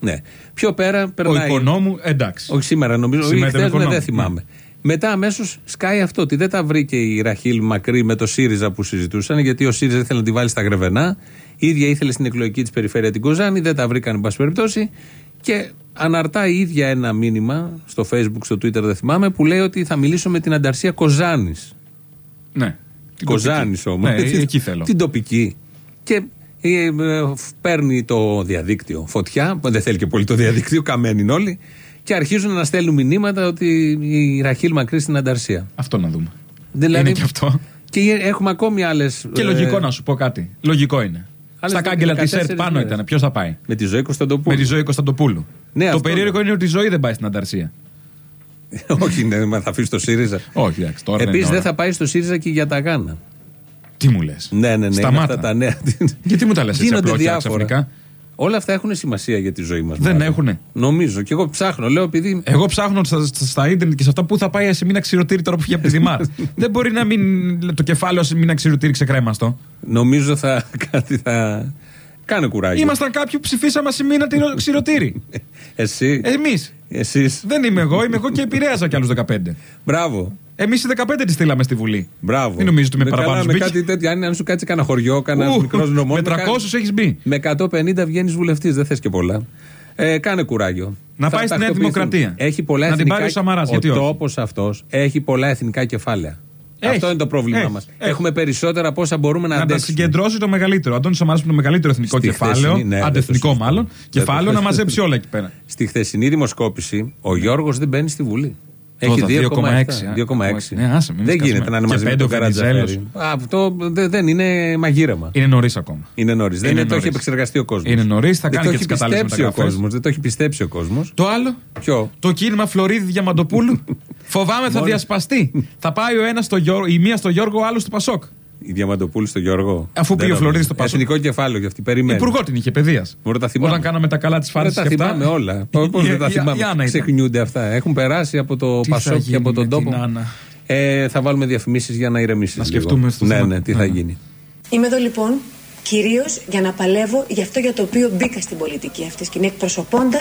Ναι. Πιο πέρα Ο περνάει. οικονόμου, εντάξει. Όχι σήμερα νομίζω, Σήμερα ή ήταν χθες, ναι, οικονόμου. δεν θυμάμαι. Μετά αμέσως σκάει αυτό ότι δεν τα βρήκε η Ραχίλ Μακρύ με το ΣΥΡΙΖΑ που συζητούσαν, γιατί ο ΣΥΡΙΖΑ ήθελε να τη βάλει στα γρεβενά. Η ίδια ήθελε στην εκλογική της περιφέρεια την Κοζάνη, δεν τα βρήκαν, εν πάση περιπτώσει. Και αναρτά η ίδια ένα μήνυμα στο Facebook, στο Twitter, δεν θυμάμαι, που λέει ότι θα μιλήσω με την ανταρσία Κοζάνης. Ναι. Την Κοζάνης τοπική. όμως. Ναι, εκεί θέλω. Την τοπική. Και ε, ε, φ- παίρνει το διαδίκτυο φωτιά, δεν θέλει και πολύ το διαδίκτυο, καμένοι είναι όλοι, και αρχίζουν να στέλνουν μηνύματα ότι η Ραχίλ Μακρύς στην ανταρσία. Αυτό να δούμε. Δηλαδή, Είναι και αυτό. Και έχουμε ακόμη άλλες. Και λογικό να σου πω κάτι. Λογικό είναι. Άλλες Στα κάγκελα της 14 ΕΡΤ πάνω μέρες. ήταν. Ποιος θα πάει; Με τη ζωή Κωνσταντοπούλου. Με τη ζωή Κωνσταντοπούλου. Ναι, το αυτό περίεργο είναι ότι η ζωή δεν πάει στην Ανταρσία. Όχι, ναι, μα θα αφήσει το ΣΥΡΙΖΑ. Όχι, εντάξει, τώρα δεν Επίσης είναι δεν ώρα. θα πάει στο ΣΥΡΙΖΑ και για τα Γάνα. Τι μου λες; Ναι, ναι, ναι. είναι Σταμάτα. αυτά τα νέα. Γιατί μου τα λες έτσι Γίνονται απλόχερα διάφορα. ξαφνικά; Όλα αυτά έχουν σημασία για τη ζωή μας. Δεν έχουνε. Νομίζω. Και εγώ ψάχνω. Λέω επειδή. Εγώ ψάχνω στα, στα, στα ίντερνετ και σε αυτά που θα πάει σε μήνα ξηροτήρι τώρα που φύγει από τη Δημάρ. δεν μπορεί να μην το κεφάλαιο σε μήνα ξηροτήρι ξεκρέμαστο. Νομίζω θα. Κάτι θα. Κάνε κουράγιο. Ήμασταν κάποιοι που ψηφίσαμε σε μήνα τυρο- ξηροτήρι. Εσύ. Εμείς. Εσείς. Δεν είμαι εγώ, είμαι εγώ και επηρέαζα κι άλλους 15. Μπράβο. Εμείς οι 15 τη στείλαμε στη Βουλή. Μπράβο. Μην νομίζετε ότι είμαι Με παραπάνω καλά, με σμπίκι. κάτι τέτοιο. Αν, αν σου κάτσει κανένα χωριό, κανένας Ου, μικρός νομό. με 300 έχεις μπει. Με 150 βγαίνεις βουλευτής, δεν θες και πολλά. Ε, κάνε κουράγιο. Να Θα πάει στη Νέα τακτοποιηθούν. Δημοκρατία. Έχει πολλά Να την εθνικά... πάρει ο Σαμαράς, Ο γιατί όχι. τόπος αυτός έχει πολλά εθνικά κεφάλαια. Έχει, Αυτό είναι το πρόβλημά έχει, μας. έχει. Έχουμε περισσότερα από όσα μπορούμε να, Να τα αντέξουμε. συγκεντρώσει το μεγαλύτερο. Αντώνη Σαμαράς που είναι το μεγαλύτερο εθνικό Στη κεφάλαιο. χθεσινή, ναι, δεν το αντεθνικό συζητώ. μάλλον. Δεν Κεφάλαιο το- να μαζέψει όλα εκεί πέρα. Στη χθεσινή δημοσκόπηση, ο Γιώργος δεν μπαίνει στη Βουλή. Τότε, Έχει 2,6, 2,6. Ναι, άσε, μην δεν σκάσουμε. γίνεται να είναι Και μαζί με πέντε τον ο Βενιζέλος. Καρατζαφέρη. Αυτό δε- δεν είναι μαγείρεμα. Είναι νωρίς ακόμα. Είναι νωρίς. Δεν Είναι είναι, το έχει νωρίς. επεξεργαστεί ο κόσμος. Είναι νωρίς, θα δεν κάνει το και έχει τις κατάλληλες πιστέψει ο μεταγραφές. κόσμος. Δεν το έχει πιστέψει ο κόσμος. Το άλλο. Ποιο; Το κίνημα Φλωρίδη Διαμαντοπούλου. Φοβάμαι θα Μόνο- διασπαστεί. θα πάει ο ένας στο Γιώργο, η μία στο Γιώργο, ο άλλος στο Πασόκ. Η Διαμαντοπούλου στο Γιώργο. Αφού πήγε Δεν ο Φλωρίδης νομίζω. στο Πασόκ. Εθνικό κεφάλαιο για αυτή. Περιμένει. Υπουργό την είχε παιδείας. Μπορεί να τα θυμάμαι. Όταν κάναμε τα καλά της φάρση Δεν τα θυμάμαι όλα. Πώ Η- δεν τα η- η Άννα θυμάμαι. ήταν. Ξεχνιούνται αυτά. Έχουν περάσει από το Τι θα Πασόκ και γίνει από τον με τόπο. την Άννα; Ε, θα βάλουμε διαφημίσεις για να ηρεμήσεις. Να σκεφτούμε στο Ναι, θέμα. ναι, τι θα Ναι. γίνει. Είμαι εδώ λοιπόν κυρίως για να παλεύω για αυτό για το οποίο μπήκα στην πολιτική αυτή σκηνή, εκπροσωπώντα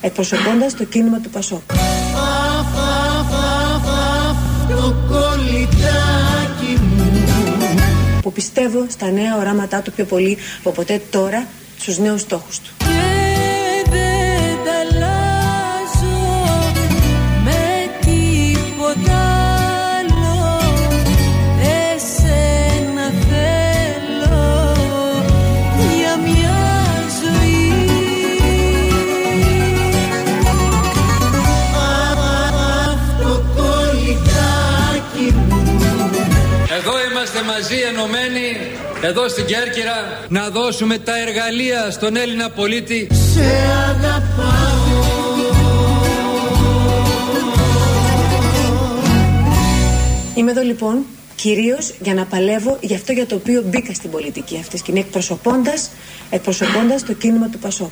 εκπροσωπώντας το κίνημα του Πασόκ. Το κολλητάκι μου Που πιστεύω στα νέα οράματά του πιο πολύ από ποτέ τώρα στους νέους στόχους του. Εδώ στην Κέρκυρα, να δώσουμε τα εργαλεία στον Έλληνα πολίτη Σε αγαπάω Είμαι εδώ λοιπόν κυρίως για να παλεύω για αυτό για το οποίο μπήκα στην πολιτική αυτή σκηνή, εκπροσωπώντας, εκπροσωπώντας το κίνημα του Πασόκ.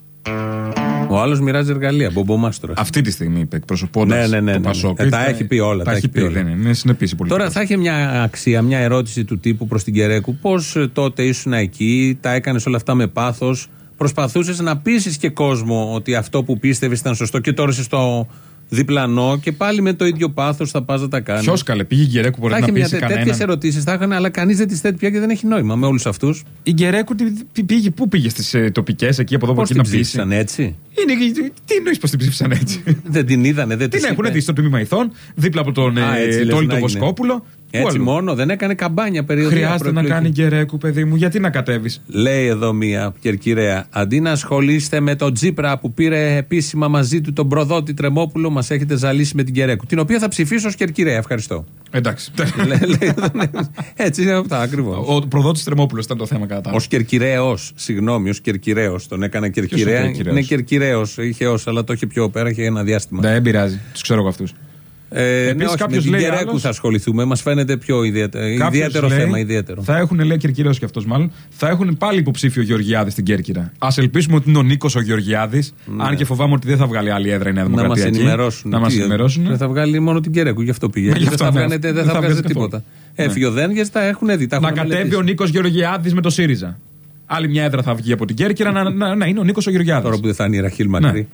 Ο άλλος μοιράζει εργαλεία. Μπομπομάστρο. Αυτή τη στιγμή είπε εκπροσωπώντα Ναι, ναι, ναι, το ναι. Πασόκ. Ε, τα έχει πει όλα, Τα έχει πει, όλα. δεν είναι. Είναι συνεπής η πολιτική. Τώρα θα είχε μια αξία, μια ερώτηση του τύπου προς την Κερέκου. Πώς τότε ήσουν εκεί, τα έκανες όλα αυτά με πάθος; Προσπαθούσες να πείσει και κόσμο ότι αυτό που πίστευες ήταν σωστό και τώρα είσαι στο διπλανό και πάλι με το ίδιο πάθος θα πας να τα κάνεις. Ποιος καλέ, πήγε η Γκερέκου μπορεί Θα να έχει μια πείσει τέτοιε κανέναν. ερωτήσεις θα είχαν, αλλά κανείς δεν τις θέτει πια και δεν έχει νόημα με όλους αυτούς. Η Γκερέκου τι- τι πήγε, πού πήγε στις τοπικές εκεί από εδώ από Πώ εκεί την να πείσει; ψήφισαν έτσι; Είναι, τι εννοείς πω την ψήφισαν έτσι; δεν την είδανε, δεν την της έχουν είπε. δει στο τμήμα ηθών, δίπλα από τον Α, ε, έτσι λες Τόλι να τον έγινε. Βοσκόπουλο. Πού Έτσι αλλού; μόνο, δεν έκανε καμπάνια περιοδία. Χρειάζεται να προεκλογική. κάνει Γκερέκου, παιδί μου, γιατί να κατέβεις; Λέει εδώ μία κερκυραία. Αντί να ασχολείστε με τον Τζίπρα που πήρε επίσημα μαζί του τον προδότη Τρεμόπουλο, μας έχετε ζαλίσει με την Κερέκου. Την οποία θα ψηφίσω ως κερκυραία. Ευχαριστώ. Εντάξει. Λέ- λέει εδώ, ναι. Έτσι είναι αυτά ακριβώς. Ο προδότης Τρεμόπουλος ήταν το θέμα κατά τα άλλα. Ω κερκυραίο, συγγνώμη, ως κερκυραίο. Τον έκανα κερκυραία. κερκυραίος; Είναι κερκυραίο. Είχε ως, αλλά το είχε πιο πέρα, είχε ένα διάστημα. Δεν πειράζει, τους ξέρω εγώ αυτούς. Ε, ναι, Επίσης όχι, με κάποιος την λέει Κερέκου άλλος- θα ασχοληθούμε. Μας φαίνεται πιο ιδιαίτερο, ιδιαίτερο θέμα. Ιδιαίτερο. Θα έχουν, λέει Κερκυραίο και αυτός μάλλον, θα έχουν πάλι υποψήφιο Γεωργιάδης στην Κέρκυρα. Α ελπίσουμε ότι είναι ο Νίκος ο Γεωργιάδης, αν και φοβάμαι ότι δεν θα βγάλει άλλη έδρα η Νέα Ναι. Να μας Δημοκρατία. εκεί. ενημερώσουν. Να μας Τι, ενημερώσουν. Δεν θα βγάλει μόνο την Κερέκου, γι' αυτό πήγε. Γι' δεν αυτό, θα, ναι. βγάλετε- δεν Δεν θα θα βγάζετε βγάζει τίποτα. καθόλου. Έφυγε ο Δένγε, τα έχουν δει. Τα να έχουν κατέβει μελετήσει. ο Νίκος Γεωργιάδης με το ΣΥΡΙΖΑ. Άλλη μια έδρα θα βγει από την Κέρκυρα να, να, να είναι ο Νίκος ο Γεωργιάδης. Τώρα που δεν θα είναι η Ραχίλ Μακρύ.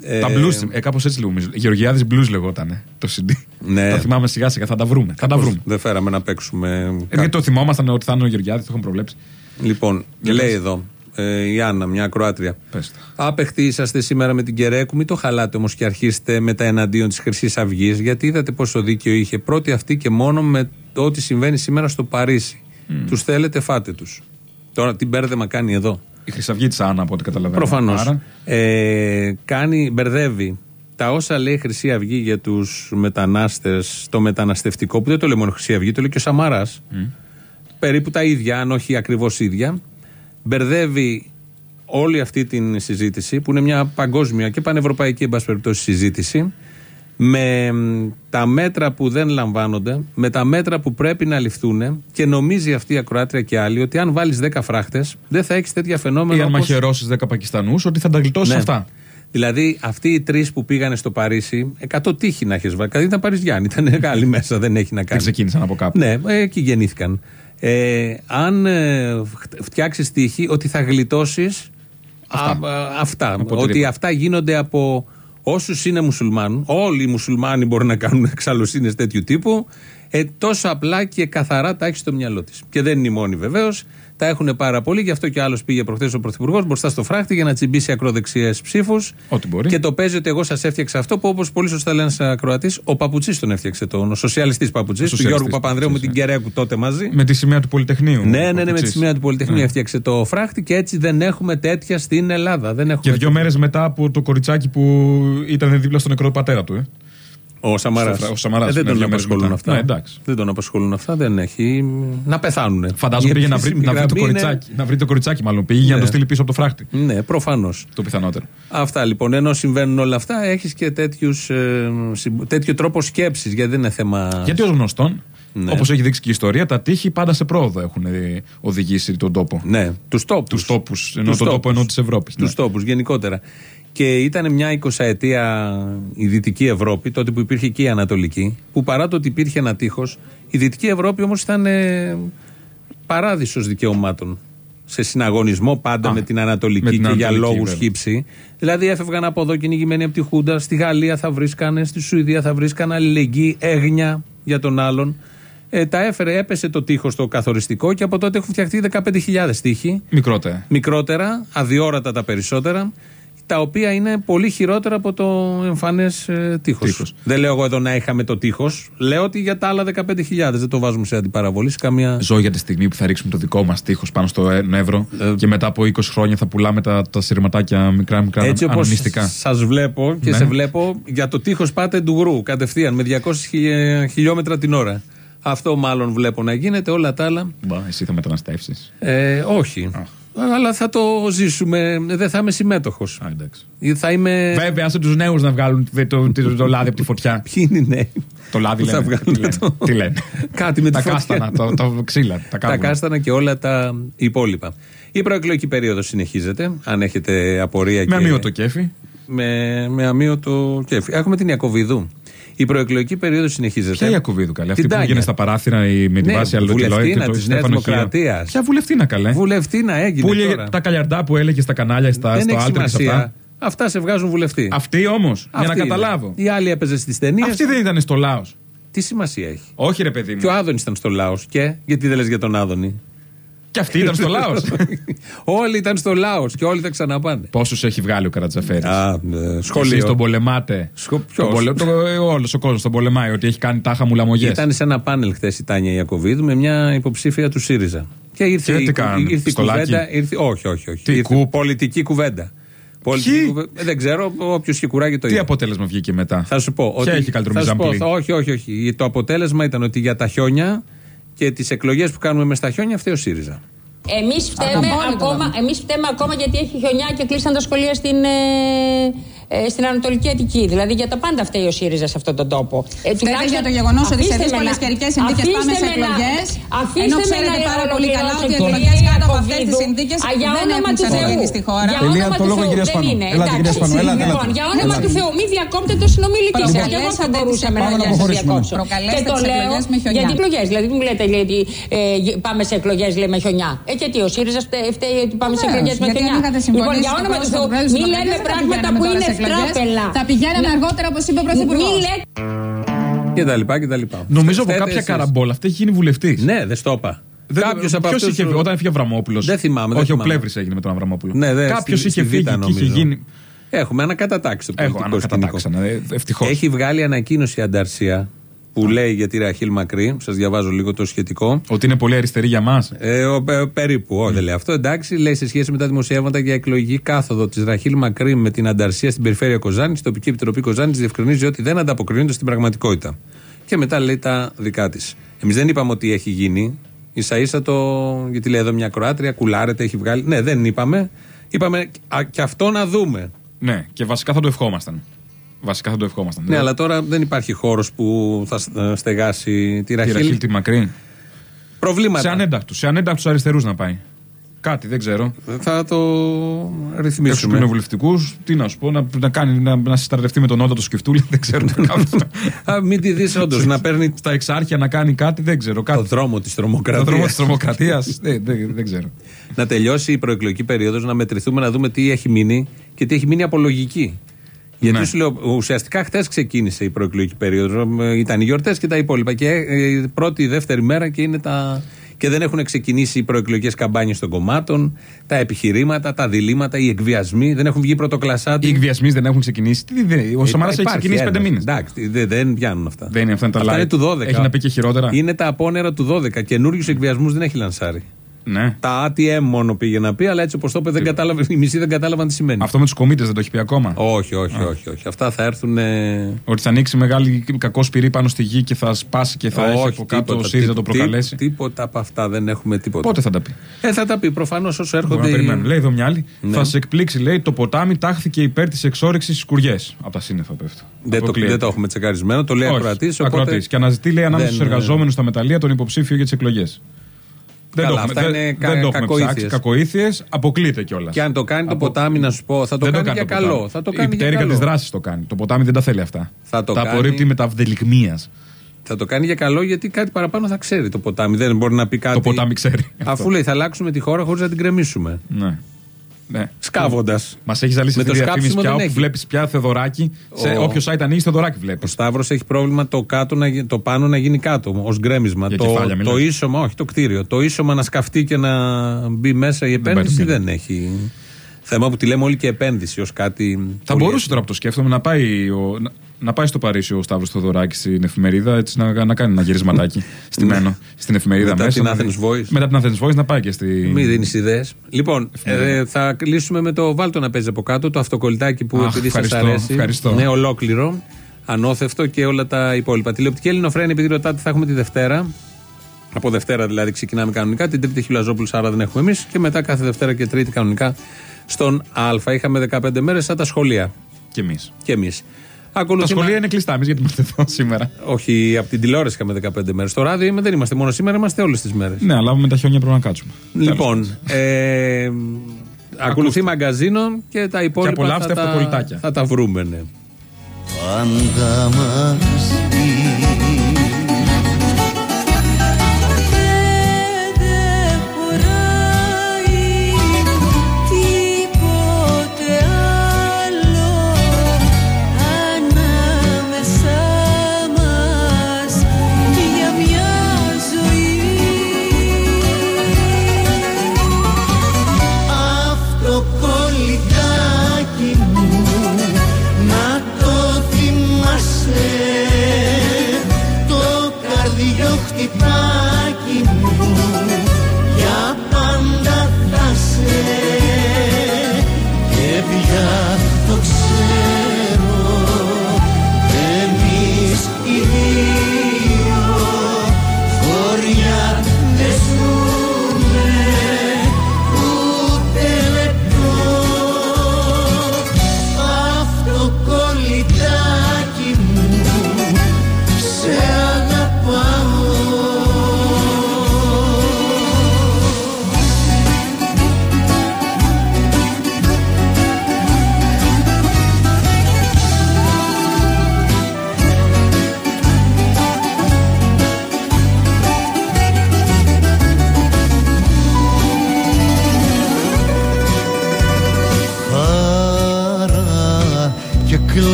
Ε, Τα blues, ε, κάπως έτσι λέγουμε. Γεωργιάδης blues λεγόταν το CD. Ναι. Τα θυμάμαι σιγά σιγά, θα τα βρούμε. Θα τα βρούμε. Δεν φέραμε να παίξουμε. Ε, Γιατί το θυμόμασταν ότι θα είναι ο Γεωργιάδης, το έχουν προβλέψει. Λοιπόν, Για λέει πες. εδώ ε, η Άννα, μια ακροάτρια. Πες το. Άπεχτοι είσαστε σήμερα με την Κερέκου, μην το χαλάτε όμως και αρχίσετε με τα εναντίον της Χρυσής Αυγής, γιατί είδατε πόσο δίκαιο είχε πρώτη αυτή και μόνο με το ότι συμβαίνει σήμερα στο Παρίσι. Τους θέλετε, φάτε τους. Τώρα τι μπέρδεμα κάνει εδώ. Η Χρυσαυγή της Άννα, από ό,τι καταλαβαίνω. Προφανώς. Άρα, Ε, κάνει, μπερδεύει τα όσα λέει η Χρυσή Αυγή για τους μετανάστες, το μεταναστευτικό, που δεν το λέει μόνο η Χρυσή Αυγή, το λέει και ο Σαμαρά. Περίπου τα ίδια, αν όχι ακριβώς ίδια. Μπερδεύει όλη αυτή την συζήτηση, που είναι μια παγκόσμια και πανευρωπαϊκή, εν πάση περιπτώσει, συζήτηση, με μ, τα μέτρα που δεν λαμβάνονται, με τα μέτρα που πρέπει να ληφθούν και νομίζει αυτή η ακροάτρια και άλλοι ότι αν βάλεις 10 φράχτες, δεν θα έχεις τέτοια φαινόμενα. ή αν όπως- μαχαιρώσει 10 Πακιστανούς, ότι θα τα γλιτώσεις ναι. αυτά. Δηλαδή, αυτοί οι τρεις που πήγανε στο Παρίσι, 100 τύχη να έχεις βάλει. Κάτι ήταν Παριζιάνοι, ήταν άλλοι μέσα, δεν έχει να Δεν κάνει. ξεκίνησαν από κάπου. Ναι, ε, εκεί γεννήθηκαν. Ε, αν ε, φτιάξεις τύχη, ότι θα γλιτώσεις αυτά. αυτά. Από Ότι οτιδήποτε. αυτά γίνονται από όσους είναι μουσουλμάνοι. Όλοι οι μουσουλμάνοι μπορούν να κάνουν εξαλλοσύνες τέτοιου τύπου. Ε, τόσο απλά και καθαρά τα έχει στο μυαλό της. Και δεν είναι η μόνη βεβαίως. Τα έχουν πάρα πολύ. Γι' αυτό και άλλος πήγε προχθές ο Πρωθυπουργός μπροστά στο φράχτη για να τσιμπήσει ακροδεξιές ψήφους. Ό,τι μπορεί. Και το παίζει ότι εγώ σας έφτιαξα αυτό που όπως πολύ σωστά λέει ένα ακροατής, ο Παπουτσής τον έφτιαξε τον. Ο σοσιαλιστής Παπουτσής, του σοσιαλιστής Γιώργου Παπανδρέου με την Παπουτσής, Κερέκου τότε μαζί. Με τη σημαία του Πολυτεχνείου. Ναι, ο ναι, ναι, με τη Παπουτσής. σημαία του Πολυτεχνείου Ναι. έφτιαξε το φράχτη και έτσι δεν έχουμε τέτοια στην Ελλάδα. Δεν Και έχουμε δύο μέρες μετά από το κοριτσάκι που ήταν δίπλα στον νεκρό πατέρα του. Ε. Ο Σαμαράς. Στο- ο Σαμαράς, δεν ναι, τον δύο μέρες απασχολούν μετά. αυτά. Ναι, εντάξει. Δεν τον απασχολούν αυτά. Δεν έχει. Να πεθάνουν. Φαντάζομαι πήγε να βρει, να βρει το κοριτσάκι. Να βρει το κοριτσάκι, μάλλον. Πήγε για να Ναι. το στείλει πίσω από το φράχτη. Ναι, προφανώς. Το πιθανότερο. Αυτά λοιπόν. Ενώ συμβαίνουν όλα αυτά, έχεις και τέτοιους, ε, συμπ- τέτοιο τρόπο σκέψης. Γιατί δεν είναι θέμα. Γιατί ως γνωστόν, Ναι. όπως έχει δείξει και η ιστορία, τα τείχη πάντα σε πρόοδο έχουν ε, οδηγήσει τον τόπο. Ναι, τους τόπους. Τους τόπους. Ενώ τον τόπο ενώ της Ευρώπης. Τους τόπους γενικότερα. Και ήταν μια εικοσαετία η Δυτική Ευρώπη, τότε που υπήρχε και η Ανατολική, που παρά το ότι υπήρχε ένα τείχος, η Δυτική Ευρώπη όμως ήταν ε, παράδεισος δικαιωμάτων. Σε συναγωνισμό πάντα Α, με την Ανατολική με την και για Ανατολική, λόγους βέβαια. χύψη. Δηλαδή έφευγαν από εδώ κυνηγημένοι από τη Χούντα, στη Γαλλία θα βρίσκανε, στη Σουηδία θα βρίσκανε αλληλεγγύη, έγνοια για τον άλλον. Ε, τα έφερε, έπεσε το τείχος το καθοριστικό και από τότε έχουν φτιαχτεί 15.000 τείχοι Μικρότερα. μικρότερα, αδιόρατα τα περισσότερα, τα οποία είναι πολύ χειρότερα από το εμφανές ε, τείχος. Τείχος. Δεν λέω εγώ εδώ να είχαμε το τείχος. Λέω ότι για τα άλλα 15.000 δεν το βάζουμε σε αντιπαραβολή. Σε καμία... Ζω για τη στιγμή που θα ρίξουμε το δικό μας τείχος πάνω στο ε- Εύρο και μετά από 20 χρόνια θα πουλάμε τα, τα σειρματάκια μικρά μικρά Έτσι όπως ανωνυστικά. σα βλέπω και Ναι. σε βλέπω, για το τείχος πάτε ντουγρού κατευθείαν με 200 χιλι- χιλιόμετρα την ώρα. Αυτό μάλλον βλέπω να γίνεται. Όλα τα άλλα. Μπα, εσύ θα μεταναστεύσεις. Ε, όχι. Αλλά θα το ζήσουμε. Δεν θα είμαι συμμέτοχος. Θα είμαι. Βέβαια, άσε τους νέους να βγάλουν το, το, το, το λάδι από τη φωτιά. Ποιοι είναι οι νέοι. Το λάδι Που θα λένε. βγάλουν Τι λένε. το- Τι λένε. Κάτι με τα τη φωτιά. κάστανα, το, το ξύλα. Τα, τα κάβουνα. κάστανα και όλα τα υπόλοιπα. Η προεκλογική περίοδος συνεχίζεται. Αν έχετε απορία Με και. αμύωτο κέφι. Με, με αμύωτο κέφι. Έχουμε την Ιακοβιδού. Η προεκλογική περίοδος συνεχίζεται. Ποια Ιακωβίδου καλέ. Αυτή Την που Τάνια. πήγαινε στα παράθυρα η- με τη Ναι, βάση αλληλοκυλόη και βουλευτήνα το της Νέας Στέφανο Χιλιό. Δημοκρατίας. Ποια βουλευτήνα καλέ. Βουλευτήνα έγινε Που έλεγε τώρα. τα καλιαρτά που έλεγε στα κανάλια στα, Δεν στο έχει Άλτερ και σε σημασία. αυτά; Αυτά σε βγάζουν βουλευτή. Αυτή όμως, για να Αυτή είναι. καταλάβω. Η άλλη έπαιζε στις ταινίες. Αυτή δεν ήταν στο λαό. Τι σημασία έχει; Όχι, ρε παιδί μου. Και ο Άδωνης ήταν στο λαό. Και; Γιατί δεν λες για τον Άδωνη; Και αυτή ήταν στο λαός. όλοι ήταν στο λαός και όλοι θα ξαναπάνε. Πόσους έχει βγάλει ο Καρατζαφέρης; Α, ε, σχολείο. Εσείς τον πολεμάτε; ποιος; Τον πολε... το... Όλος ο κόσμος τον πολεμάει ότι έχει κάνει τάχα μου λαμογέ. Ήταν σε ένα πάνελ χθες η Τάνια Ιακοβίδου με μια υποψήφια του ΣΥΡΙΖΑ. Και ήρθε Και η, τι κάνανε, ήρθε η στο κουβέντα. λάκι; Ήρθε, όχι, όχι. όχι. Τι, ήρθε κουπ; πολιτική κουβέντα. Πολιτική Ποιοι; κουβέντα. Ε, δεν ξέρω, όποιος είχε κουράγει το Τι είπε. αποτέλεσμα βγήκε μετά; Θα σου πω. Ποια έχει καλύτερο θα σου πω, μιζαμπλή. θα- όχι, όχι, όχι. Το αποτέλεσμα ήταν ότι για τα χιόνια και τις εκλογές που κάνουμε με στα χιόνια φταίει ο ΣΥΡΙΖΑ. Εμείς φταίμε, ακόμα, εμείς φταίμε ακόμα γιατί έχει χιονιά και κλείσαν τα σχολεία στην, ε, ε, στην Ανατολική Αττική. Δηλαδή για τα πάντα φταίει ο ΣΥΡΙΖΑ σε αυτόν τον τόπο. Ε, τουλάχιστον- για το γεγονός ότι σε αφήστε με δύσκολες να- καιρικές συνθήκες αφήστε πάμε σε με να- εκλογές, αφήστε ενώ με ξέρετε να πάρα πολύ καλά ολοκληρώσω, ότι οι κυρία εκλογές κάτω από αυτές τις Ιακωβίδου. συνθήκες Α, για δεν όνομα έχουν του Θεού. ξαναγίνει στη χώρα. Για Τελεία, όνομα το του λόγο, Θεού. κυρία Δεν Σπανού. είναι. Έλατε, εντάξει. κυρία Σπανού, έλατε, Λοιπόν, έλατε. για όνομα Έλατε. του Θεού, μη διακόπτε το συνομιλητή σας. Λοιπόν, Και εγώ θα προκαλέσατε μπορούσαμε τις- να Πάμε να σας προχωρήσουμε. διακόψω. Προκαλέστε Και το τις λέω εκλογές με χιονιά. γιατί εκλογές. Δηλαδή, μου λέτε λέει, ότι ε, γε- πάμε σε εκλογές με χιονιά. Ε, και τι, ο ΣΥΡΙΖΑ φταίει φταίει ότι πάμε σε Βεβαίως, εκλογές με γιατί χιονιά. αν είχατε Λοιπόν, συμφωνήσει για στο όνομα του Κόμμα Θεού, των Προέδρων μην της λέμε Δημοκρατίας, δεν θα πράγματα πηγαίναμε που τώρα είναι σε εκλογές. στράπελα. Θα πηγαίναμε αργότερα, όπως είπε ο Πρωθυπουργός. Μην λέτε Και τα λοιπά και τα λοιπά. Νομίζω από Φταίτε κάποια εσείς. καραμπόλα αυτή έχει γίνει βουλευτής. Ναι, δεν στο είπα. Κάποιος από Ποιος αυτούς είχε, σου- όταν έφυγε ο Αβραμόπουλος; Δεν θυμάμαι. δεν Όχι, ο θυμάμαι. Πλεύρης έγινε με τον Αβραμόπουλο. Ναι, δε, Κάποιος στη- είχε στη Β' φύγει και είχε νομίζω. γίνει. Έχουμε ανακατατάξει το Έχω πολιτικό σκηνικό. ανακατατάξανα. Ευτυχώς. Έχει βγάλει ανακοίνωση η Ανταρσία που λέει για τη Ραχίλ Μακρύ. Σας διαβάζω λίγο το σχετικό. Ότι είναι πολύ αριστερή για μας. Ε, ο, ε, περίπου, όχι, δεν λέει αυτό. Εντάξει, λέει σε σχέση με τα δημοσιεύματα για εκλογική κάθοδο της Ραχίλ Μακρύ με την Ανταρσία στην περιφέρεια Κοζάνης, η τοπική επιτροπή Κοζάνης διευκρινίζει ότι δεν ανταποκρίνονται στην πραγματικότητα. Και μετά λέει τα δικά της. Εμείς δεν είπαμε ότι έχει γίνει. σα ίσα το. Γιατί λέει εδώ μια Κροάτρια, κουλάρεται, έχει βγάλει. Ναι, δεν είπαμε. Είπαμε α, και αυτό να δούμε. Ναι, και βασικά θα το ευχόμασταν. Βασικά θα το ευχόμασταν. Ναι, αλλά τώρα δεν υπάρχει χώρος που θα σ- ε, στεγάσει τη Τη Ραχίλ. Ραχίλ τη μακρύ. Προβλήματα. Σε ανέντακτους. Σε ανέντακτους αριστερούς να πάει. Κάτι, δεν ξέρω. Θα το Έξω ρυθμίσουμε. κοινοβουλευτικούς, τι να σου πω, να, να, κάνει, να, να συστρατευτεί με τον Όντα το σκεφτούλη, δεν ξέρω τι να κάνω. Α, μην τη δεις όντως να παίρνει Στα εξάρχεια να κάνει κάτι, δεν ξέρω. Κάτι. το δρόμο της Το τρομοκρατία. δρόμο της τρομοκρατίας, δεν, δεν, δεν ξέρω. να τελειώσει η προεκλογική περίοδος, να μετρηθούμε να δούμε τι έχει μείνει και τι έχει μείνει από λογική. Γιατί Ναι. σου λέω, ουσιαστικά χθες ξεκίνησε η προεκλογική περίοδος. Ήταν οι γιορτές και τα υπόλοιπα. Και ε, πρώτη ή δεύτερη μέρα και είναι τα. Και δεν έχουν ξεκινήσει οι προεκλογικές καμπάνιες των κομμάτων, τα επιχειρήματα, τα διλήμματα, οι εκβιασμοί. Δεν έχουν βγει πρωτοκλασσάτι. Οι εκβιασμοί δεν έχουν ξεκινήσει. Τι, δεν- ο Σαμαράς έχει Υπάρχει ξεκινήσει πέντε ένας. μήνες. Εντάξει, δεν, δεν πιάνουν αυτά. Δεν είναι αυτά είναι τα Αυτά live. είναι του 12. Έχει να πει και χειρότερα. Είναι τα απόνερα του 12. Καινούριους εκβιασμούς δεν έχει λανσάρει. Ναι. Τα ATM μόνο πήγε να πει, αλλά έτσι όπως το είπε, δεν κατάλαβε, οι μισοί δεν κατάλαβαν τι σημαίνει. Αυτό με τους κομίτες δεν το έχει πει ακόμα. Όχι, όχι, όχι, όχι. Αυτά θα έρθουν. ε, Ότι θα ανοίξει μεγάλη κακό σπυρί πάνω στη γη και θα σπάσει και θα έχει από κάτω ο τίποτα, ΣΥΡΙΖΑ το τί- προκαλέσει. Τίποτα από αυτά δεν έχουμε τίποτα. Πότε θα τα πει; Ε, θα τα πει προφανώς όσο έρχονται. Μπορούμε να οι- περιμένουμε. Λέει εδώ μια άλλη. Ναι. Θα σε εκπλήξει, λέει, το ποτάμι τάχθηκε υπέρ της εξόρυξης σκουριέ. Από τα σύννεφα πέφτει. Δεν το, δεν το έχουμε τσεκαρισμένο. Το λέει ακροατής. Ακροατής. Και αναζητεί, λέει, ανάμεσα δεν, στους εργαζόμενους στα μεταλλεία τον υποψήφιο για τις εκλογές. Δεν Καλά, το έχουμε, αυτά δεν, είναι κα- δεν το έχουμε κακοήθειες. ψάξει. Κακοήθειες. Αποκλείται κιόλας. Και αν το κάνει το ποτάμι, να σου πω, θα το δεν κάνει το για κάνει το καλό. ποτάμι. Θα το Η κάνει για πτέρυγα καλό. της δράσης το κάνει. Το ποτάμι δεν τα θέλει αυτά. Θα το τα κάνει- απορρίπτει με τα βδελιγμία. Θα το κάνει για καλό γιατί κάτι παραπάνω θα ξέρει το ποτάμι. Δεν μπορεί να πει κάτι. Το ποτάμι ξέρει. Αφού λέει θα αλλάξουμε τη χώρα χωρίς να την κρεμίσουμε. Ναι. Ναι. Σκάβοντας. Μας έχεις ζαλίσει Με αυτή το τη διαφήμιση σκάψιμο πια. δεν Όπου έχει. βλέπεις πια Θεοδωράκι. Σε Ο- όποιος site ανοίγει Θεοδωράκι βλέπεις. Ο Σταύρος έχει πρόβλημα το, κάτω να, γι- το πάνω να γίνει κάτω ως γκρέμισμα. Για Το, κεφάλια μιλάς. το ίσωμα, όχι το κτίριο. Το ίσωμα να σκαφτεί και να μπει μέσα η επένδυση παίρνει δεν έχει. Θέμα που τη λέμε όλοι και επένδυση ως κάτι. Θα πολύ μπορούσε τώρα που το σκέφτομαι να πάει, ο, να, να πάει στο Παρίσι ο Σταύρος Θεοδωράκης στην εφημερίδα έτσι να, να κάνει ένα γυρισματάκι στημένο στην εφημερίδα Μετά μέσα. την να Athens δει- Voice. Μετά την Athens Voice να πάει και στη. Μην δίνεις ιδέες. Λοιπόν, ε, θα κλείσουμε με το βάλτο να παίζει από κάτω, το αυτοκολλητάκι που Αχ, επειδή σας ευχαριστώ, αρέσει. ευχαριστώ. Ναι, ολόκληρο, ανώθευτο και όλα τα υπόλοιπα. Τηλεοπτική Ελληνοφρένη, επειδή ρωτάτε, θα έχουμε τη Δευτέρα. Από Δευτέρα δηλαδή ξεκινάμε κανονικά. Την Τρίτη Χιλαζόπουλου, άρα δεν έχουμε εμείς. Και μετά κάθε Δευτέρα και Τρίτη κανονικά στον Α. Είχαμε 15 μέρες σαν τα σχολεία. Και εμείς. Και εμεί. Τα σχολεία είναι κλειστά, εμείς γιατί είμαστε εδώ σήμερα. Όχι, από την τηλεόραση είχαμε 15 μέρες. Στο ράδιο είμαι, δεν είμαστε μόνο σήμερα, είμαστε όλες τις μέρες. Ναι, αλλά με τα χιόνια πρέπει να κάτσουμε. Λοιπόν, ε, ακολουθεί μαγκαζίνο και τα υπόλοιπα απολαύστε θα, τα, αυτοκολλητάκια. θα τα βρούμε. Ναι. Πάντα μαζί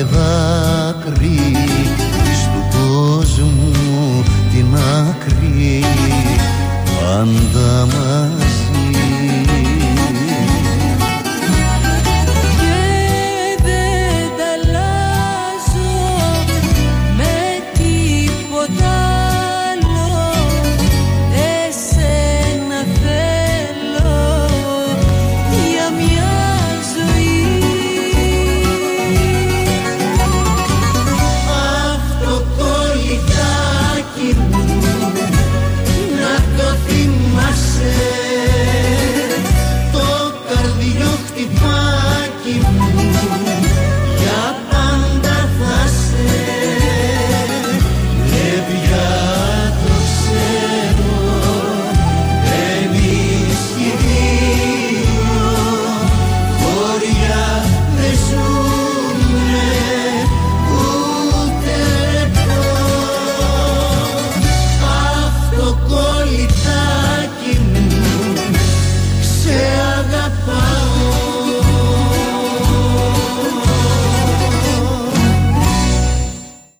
και δάκρυ